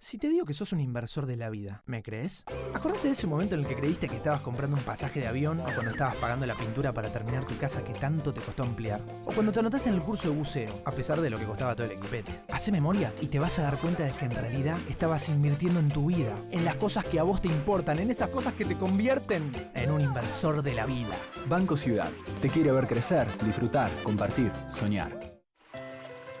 Si te digo que sos un inversor de la vida, ¿me crees? Acordate de ese momento en el que creíste que estabas comprando un pasaje de avión o cuando estabas pagando la pintura para terminar tu casa que tanto te costó ampliar. O cuando te anotaste en el curso de buceo, a pesar de lo que costaba todo el equipete. Hace memoria y te vas a dar cuenta de que en realidad estabas invirtiendo en tu vida, en las cosas que a vos te importan, en esas cosas que te convierten en un inversor de la vida. Banco Ciudad. Te quiere ver crecer, disfrutar, compartir, soñar.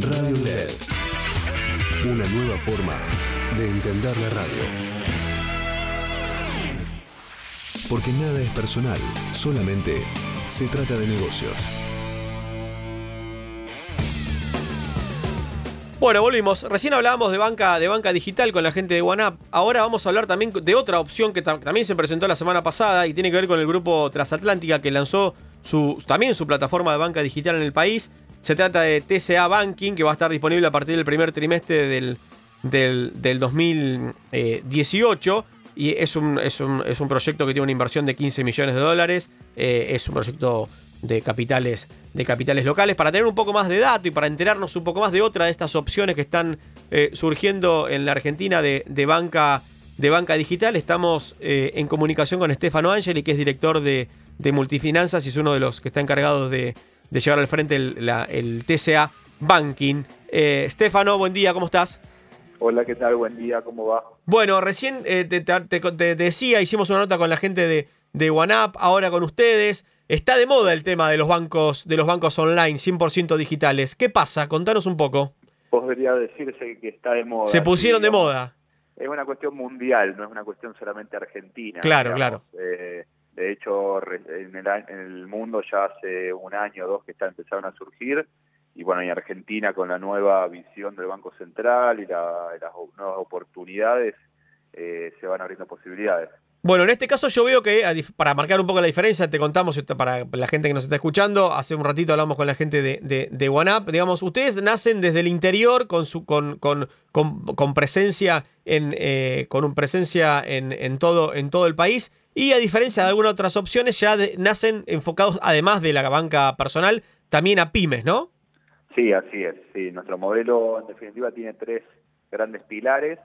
Radio LED. Una nueva forma de entender la radio. Porque nada es personal, solamente se trata de negocios. Bueno, volvimos. Recién hablábamos de banca, de banca digital con la gente de OneUp. Ahora vamos a hablar también de otra opción que ta- también se presentó la semana pasada y tiene que ver con el grupo Transatlántica que lanzó su, también su plataforma de banca digital en el país. Se trata de TCA Banking, que va a estar disponible a partir del primer trimestre del, del, del 2018. Y es un, es, un, es un proyecto que tiene una inversión de 15 millones de dólares. Eh, es un proyecto de capitales, de capitales locales. Para tener un poco más de dato y para enterarnos un poco más de otra de estas opciones que están eh, surgiendo en la Argentina de, de banca, de banca digital, estamos eh, en comunicación con Stefano Angeli, que es director de, de Multifinanzas y es uno de los que está encargado de, de llevar al frente el, la- el TCA Banking. Eh, Stefano, buen día, ¿cómo estás? Hola, ¿qué tal? Buen día, ¿cómo va? Bueno, recién eh, te, te- decía, hicimos una nota con la gente de, de OneUp, ahora con ustedes. Está de moda el tema de los bancos, de los bancos online, 100% digitales. ¿Qué pasa? Contanos un poco. Podría decirse que está de moda. Se pusieron de moda. Es una cuestión mundial, no es una cuestión solamente argentina. Claro, digamos. Eh, de hecho, en el, en el mundo ya hace un año o dos que está, empezaron a surgir. Y bueno, en Argentina con la nueva visión del Banco Central y, la- las nuevas oportunidades, eh, se van abriendo posibilidades. Bueno, en este caso yo veo que, para marcar un poco la diferencia, te contamos esto para la gente que nos está escuchando, hace un ratito hablamos con la gente de, de, de OneUp, digamos, ustedes nacen desde el interior con su con, con, con, con presencia en eh, con un presencia en, en todo en todo el país y a diferencia de algunas otras opciones ya nacen enfocados además de la banca personal también a pymes, ¿no? Sí, así es. Sí, nuestro modelo en definitiva tiene tres grandes pilares,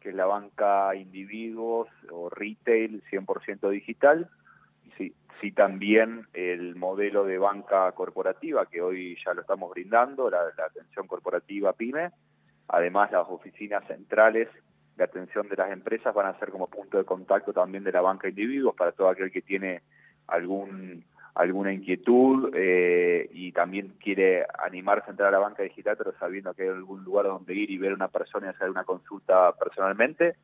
que es la banca individuos o retail 100% digital, sí, sí también el modelo de banca corporativa que hoy ya lo estamos brindando, la, la atención corporativa PYME, además las oficinas centrales de atención de las empresas van a ser como punto de contacto también de la banca individuos para todo aquel que tiene algún alguna inquietud eh, y también quiere animarse a entrar a la banca digital, pero sabiendo que hay algún lugar donde ir y ver a una persona y hacer una consulta personalmente.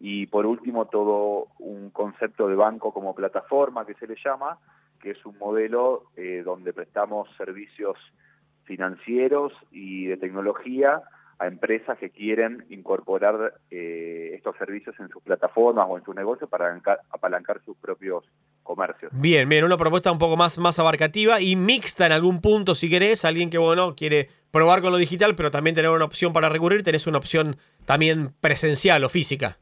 Y por último, todo un concepto de banco como plataforma que se le llama, que es un modelo eh, donde prestamos servicios financieros y de tecnología a empresas que quieren incorporar eh, estos servicios en sus plataformas o en su negocio para apalancar, apalancar sus propios comercios. Bien, bien, una propuesta un poco más, más abarcativa y mixta en algún punto, si querés. Alguien que, bueno, quiere probar con lo digital, pero también tener una opción para recurrir, tenés una opción también presencial o física.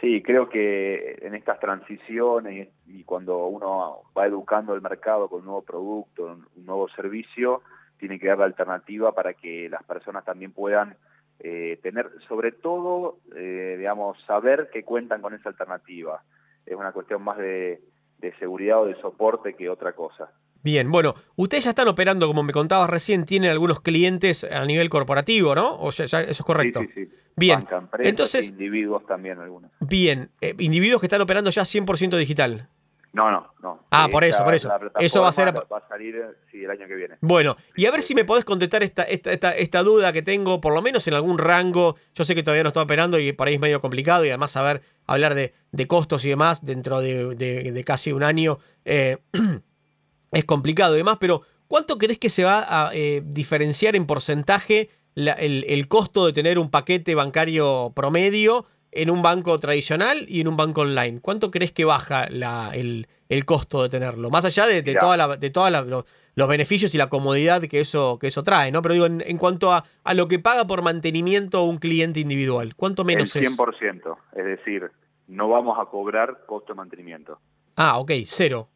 Sí, creo que en estas transiciones y cuando uno va educando el mercado con un nuevo producto, un nuevo servicio, tiene que dar la alternativa para que las personas también puedan eh, tener, sobre todo, eh, digamos, saber que cuentan con esa alternativa. Es una cuestión más de, de seguridad o de soporte que otra cosa. Bien, bueno, ustedes ya están operando, como me contabas recién, tienen algunos clientes a nivel corporativo, ¿no? O sea, ya- eso es correcto. Sí, sí, sí. Bien, Banca, empresas, entonces- individuos también algunos. bien, eh, individuos que están operando ya 100% digital. No, no, no. Ah, por eso, por eso. Eso va a ser a- Va a salir, sí, el año que viene. Bueno, y a ver si me podés contestar esta, esta, esta, esta duda que tengo, por lo menos en algún rango. Yo sé que todavía no está operando y por ahí es medio complicado y además saber hablar de, de costos y demás dentro de, de- de casi un año eh, es complicado y demás, pero ¿cuánto crees que se va a eh, diferenciar en porcentaje la- el, el costo de tener un paquete bancario promedio en un banco tradicional y en un banco online? ¿Cuánto crees que baja la- el, el costo de tenerlo? Más allá de, de la- de toda la- lo- los beneficios y la comodidad que eso, que eso trae, ¿no? Pero digo, en, en cuanto a, a lo que paga por mantenimiento un cliente individual, ¿cuánto menos el es? 100%, es decir, no vamos a cobrar costo de mantenimiento. Ah, ok, cero.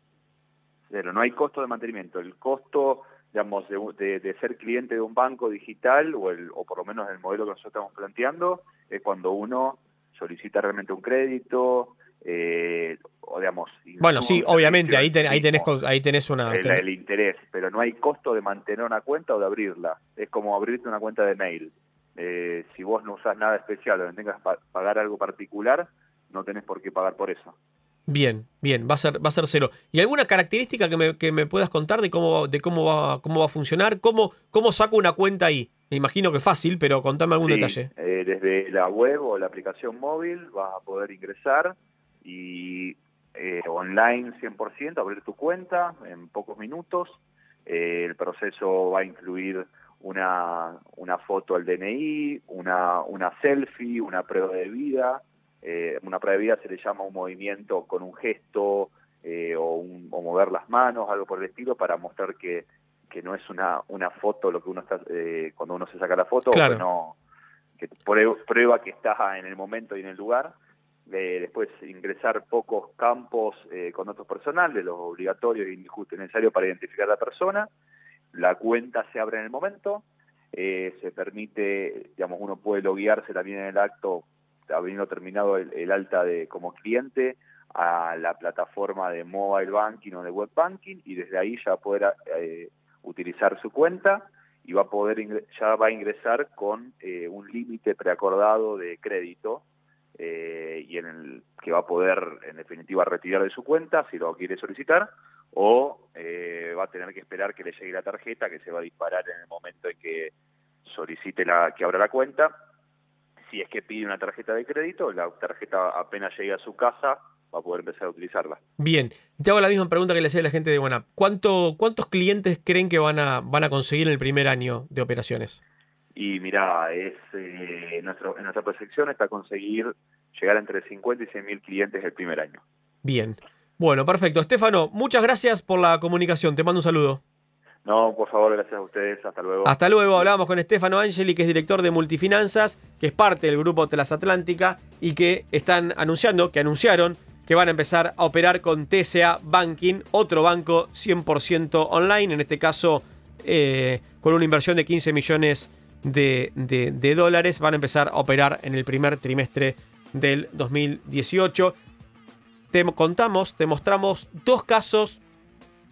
Cero, no hay costo de mantenimiento. El costo, digamos, de, de- de ser cliente de un banco digital, o, el, o por lo menos el modelo que nosotros estamos planteando, es cuando uno solicita realmente un crédito, eh, o digamos... Bueno, sí, obviamente, ahí, ten- ahí tenés ahí tenés una. el interés, pero no hay costo de mantener una cuenta o de abrirla. Es como abrirte una cuenta de mail. Eh, si vos no usás nada especial o no tengas que pagar algo particular, no tenés por qué pagar por eso. Bien, bien, va a ser, va a ser cero. ¿Y alguna característica que me, que me puedas contar de cómo, de cómo va, cómo va a funcionar? ¿Cómo, ¿Cómo saco una cuenta ahí? Me imagino que fácil, pero contame algún Sí, detalle. eh, desde la web o la aplicación móvil vas a poder ingresar y eh, online 100%, abrir tu cuenta en pocos minutos. Eh, el proceso va a incluir una, una foto al DNI, una, una selfie, una prueba de vida. Eh, una prueba de vida se le llama un movimiento con un gesto eh, o, un- o mover las manos, algo por el estilo, para mostrar que, que no es una, una foto lo que uno está, eh, cuando uno se saca la foto, Claro. que no que prue- prueba que estás en el momento y en el lugar. Después ingresar pocos campos con datos personales, los obligatorios y justo necesarios para identificar a la persona. La cuenta se abre en el momento. eh, se permite, digamos, uno puede loguearse también en el acto, habiendo terminado el, alta de como cliente, a la plataforma de mobile banking o de web banking y desde ahí ya poder eh, utilizar su cuenta y va a poder ya va a ingresar con eh, un límite preacordado de crédito eh, y en el que va a poder en definitiva retirar de su cuenta si lo quiere solicitar o va a tener que esperar que le llegue la tarjeta que se va a disparar en el momento en que solicite la que abra la cuenta si es que pide una tarjeta de crédito la tarjeta apenas llegue a su casa va a poder empezar a utilizarla Bien, te hago la misma pregunta que le hacía a la gente de OneUp. ¿Cuánto, ¿Cuántos clientes creen que van a, van a conseguir en el primer año de operaciones? Y mira, es eh, nuestro, en nuestra proyección está conseguir llegar a entre 50 y 100 mil clientes el primer año. Bien. Bueno, perfecto. Estefano, muchas gracias por la comunicación. Te mando un saludo. No, por favor, gracias a ustedes. Hasta luego. Hasta luego. Hablábamos con Estefano Angeli, que es director de Multifinanzas, que es parte del grupo Transatlántica y que están anunciando, que anunciaron que van a empezar a operar con TCA Banking, otro banco 100% online, en este caso eh, con una inversión de 15 millones de- de dólares. Van a empezar a operar en el primer trimestre del 2018. Te contamos, te mostramos dos casos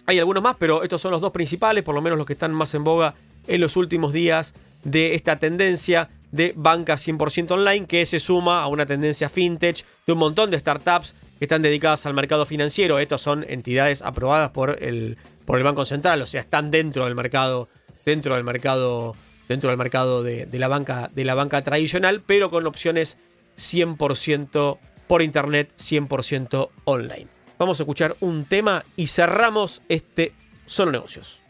hay algunos más, pero estos son los dos principales, por lo menos los que están más en boga en los últimos días de esta tendencia de banca 100% online, que se suma a una tendencia fintech de un montón de startups que están dedicadas al mercado financiero. Estos son entidades aprobadas por el, por el Banco Central, o sea, están dentro del mercado, dentro del mercado, dentro del mercado de la banca, de la banca tradicional, pero con opciones 100% por internet, 100% online. Vamos a escuchar un tema y cerramos este Solo Negocios.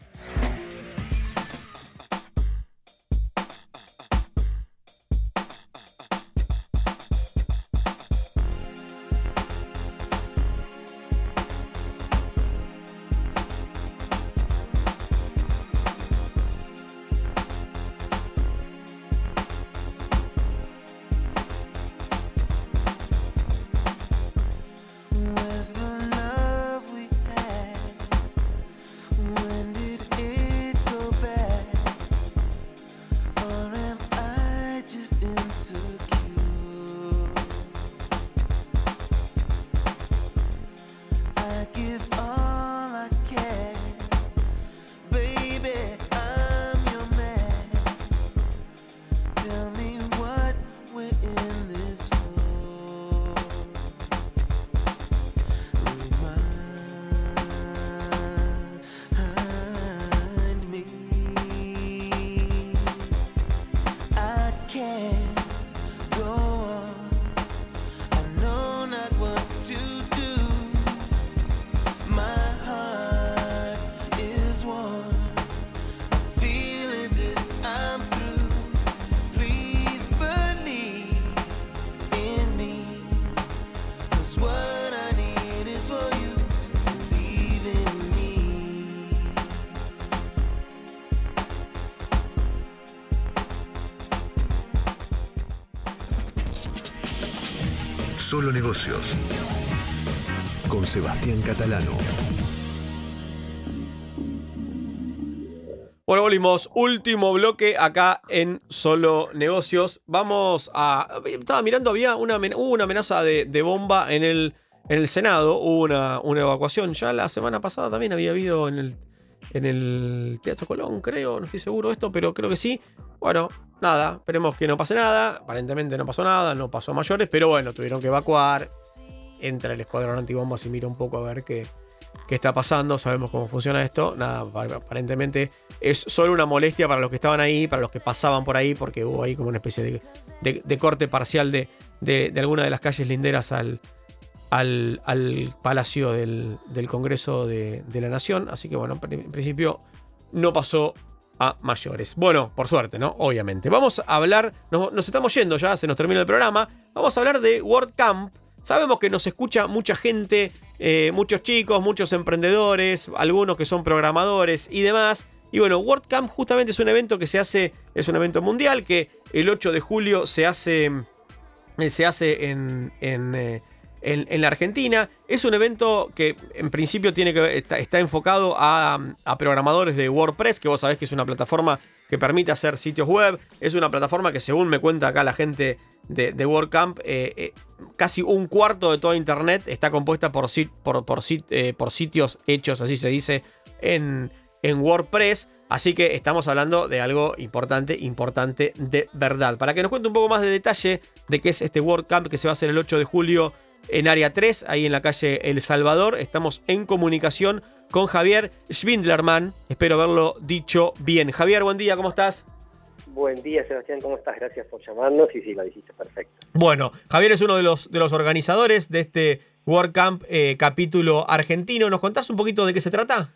Solo Negocios. Con Sebastián Catalano. Bueno, volvimos. Último bloque acá en Solo Negocios. Vamos a. Estaba mirando, había una, hubo una amenaza de, de bomba en el, en el Senado. Hubo una, una evacuación. Ya la semana pasada también había habido en el, en el Teatro Colón, creo. No estoy seguro de esto, pero creo que sí. Bueno, nada. Esperemos que no pase nada. Aparentemente no pasó nada, no pasó a mayores, pero bueno, tuvieron que evacuar. Entra el escuadrón antibombas y mira un poco a ver qué, qué está pasando, sabemos cómo funciona esto. Nada, pa- aparentemente es solo una molestia para los que estaban ahí, para los que pasaban por ahí, porque hubo ahí como una especie de, de- de corte parcial de, de, de alguna de las calles linderas al, al, al Palacio del, del Congreso de, de la Nación. Así que bueno, en principio no pasó a mayores. Bueno, por suerte, ¿no? Obviamente. Vamos a hablar, nos, nos estamos yendo ya, se nos termina el programa. Vamos a hablar de WordCamp. Sabemos que nos escucha mucha gente, eh, muchos chicos, muchos emprendedores, algunos que son programadores y demás. Y bueno, WordCamp justamente es un evento que se hace, es un evento mundial que el 8 de julio se hace, eh, se hace en, eh, en- la Argentina. Es un evento que en principio tiene que, está, está enfocado a, a programadores de WordPress, que vos sabés que es una plataforma que permite hacer sitios web. Es una plataforma que según me cuenta acá la gente de, de WordCamp, eh, eh, casi un cuarto de toda Internet está compuesta por, sit- por, por sit- eh, por sitios hechos, así se dice, en, en WordPress. Así que estamos hablando de algo importante, importante de verdad. Para que nos cuente un poco más de detalle de qué es este WordCamp que se va a hacer el 8 de julio en Área 3, ahí en la calle El Salvador, estamos en comunicación con Javier Schwindlerman. Espero haberlo dicho bien. Javier, buen día, ¿cómo estás? Buen día, Sebastián, ¿cómo estás? Gracias por llamarnos y sí, lo dijiste perfecto. Bueno, Javier es uno de los, de los organizadores de este WordCamp eh, capítulo argentino. ¿Nos contás un poquito de qué se trata?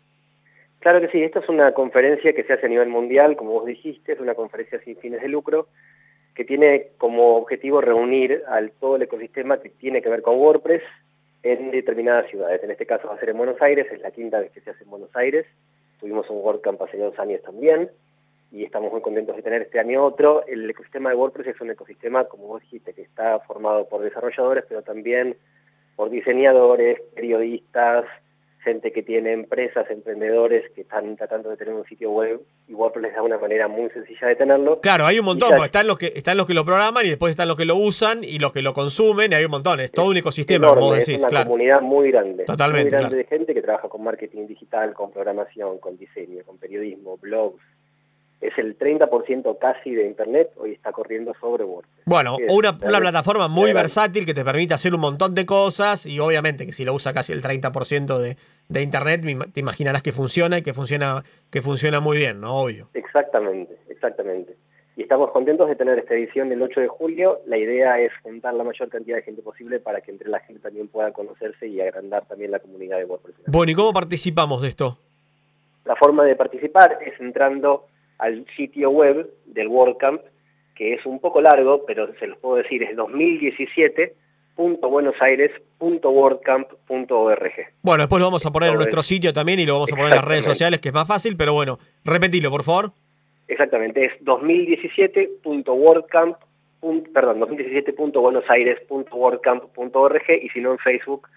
Claro que sí, esta es una conferencia que se hace a nivel mundial, como vos dijiste, es una conferencia sin fines de lucro, que tiene como objetivo reunir al todo el ecosistema que tiene que ver con WordPress en determinadas ciudades. En este caso va a ser en Buenos Aires, es la quinta vez que se hace en Buenos Aires. Tuvimos un WordCamp hace dos años también y estamos muy contentos de tener este año otro. El ecosistema de WordPress es un ecosistema, como vos dijiste, que está formado por desarrolladores, pero también por diseñadores, periodistas, gente que tiene empresas, emprendedores que están tratando de tener un sitio web y WordPress les da una manera muy sencilla de tenerlo. Claro, hay un montón, porque están los, que, están los que lo programan y después están los que lo usan y los que lo consumen, y hay un montón, es todo un ecosistema, enorme, como vos es decís, una claro. comunidad muy grande. Totalmente, Muy grande claro. de gente que trabaja con marketing digital, con programación, con diseño, con periodismo, blogs. Es el 30% casi de Internet hoy está corriendo sobre WordPress. Bueno, es una, una plataforma muy versátil que te permite hacer un montón de cosas y obviamente que si lo usa casi el 30% de, de internet, te imaginarás que funciona y que funciona, que funciona muy bien, ¿no? Obvio. Exactamente, exactamente. Y estamos contentos de tener esta edición del 8 de julio. La idea es juntar la mayor cantidad de gente posible para que entre la gente también pueda conocerse y agrandar también la comunidad de WordPress. Bueno, ¿y cómo participamos de esto? La forma de participar es entrando al sitio web del WordCamp, que es un poco largo, pero se los puedo decir, es 2017.buenosaires.wordcamp.org. Bueno, después lo vamos a poner en nuestro es- sitio también y lo vamos a poner en las redes sociales, que es más fácil, pero bueno, repetilo, por favor. Exactamente, es 2017.wordcamp, pun- perdón, 2017.buenosaires.wordcamp.org y si no en Facebook,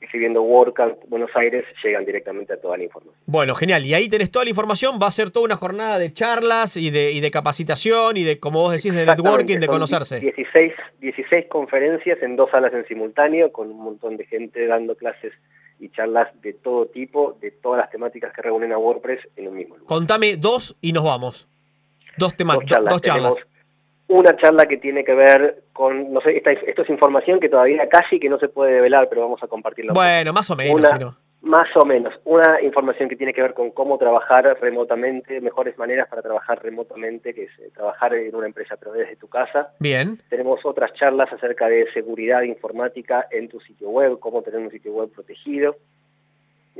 escribiendo WordCamp Buenos Aires, llegan directamente a toda la información. Bueno, genial. Y ahí tenés toda la información. Va a ser toda una jornada de charlas y de, y de capacitación y de, como vos decís, de networking, de conocerse. 16, 16 conferencias en dos salas en simultáneo, con un montón de gente dando clases y charlas de todo tipo, de todas las temáticas que reúnen a WordPress en un mismo lugar. Contame dos y nos vamos. Dos charlas. dos charlas. Una charla que tiene que ver con, no sé, esta, esto es información que todavía casi que no se puede develar, pero vamos a compartirla. Bueno, más o menos, Una-. Más o menos. Una información que tiene que ver con cómo trabajar remotamente, mejores maneras para trabajar remotamente, que es eh, trabajar en una empresa pero desde tu casa. Bien. Tenemos otras charlas acerca de seguridad informática en tu sitio web, cómo tener un sitio web protegido.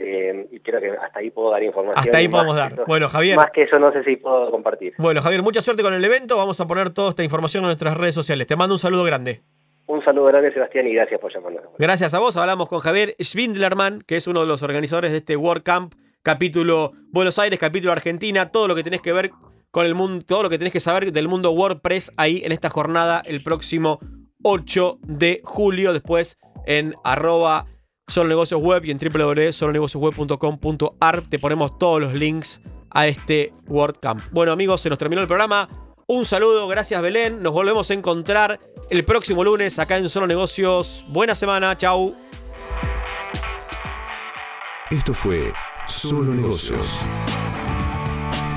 Eh, y creo que hasta ahí puedo dar información. Hasta ahí podemos dar. eso- Bueno, Javier. Más que eso no sé si puedo compartir. Bueno, Javier, mucha suerte con el evento. Vamos a poner toda esta información en nuestras redes sociales. Te mando un saludo grande. Un saludo grande, Sebastián, y gracias por llamarnos. Gracias a vos. Hablamos con Javier Schwindlerman, que es uno de los organizadores de este WordCamp, capítulo Buenos Aires, capítulo Argentina. Todo lo que tenés que ver con el mundo, todo lo que tenés que saber del mundo WordPress ahí en esta jornada el próximo 8 de julio. Después en arroba Solo Negocios Web y en www.solonegociosweb.com.ar te ponemos todos los links a este WordCamp. Bueno amigos, se nos terminó el programa. Un saludo, gracias Belén. Nos volvemos a encontrar el próximo lunes acá en Solo Negocios. Buena semana, chau. Esto fue Solo Negocios.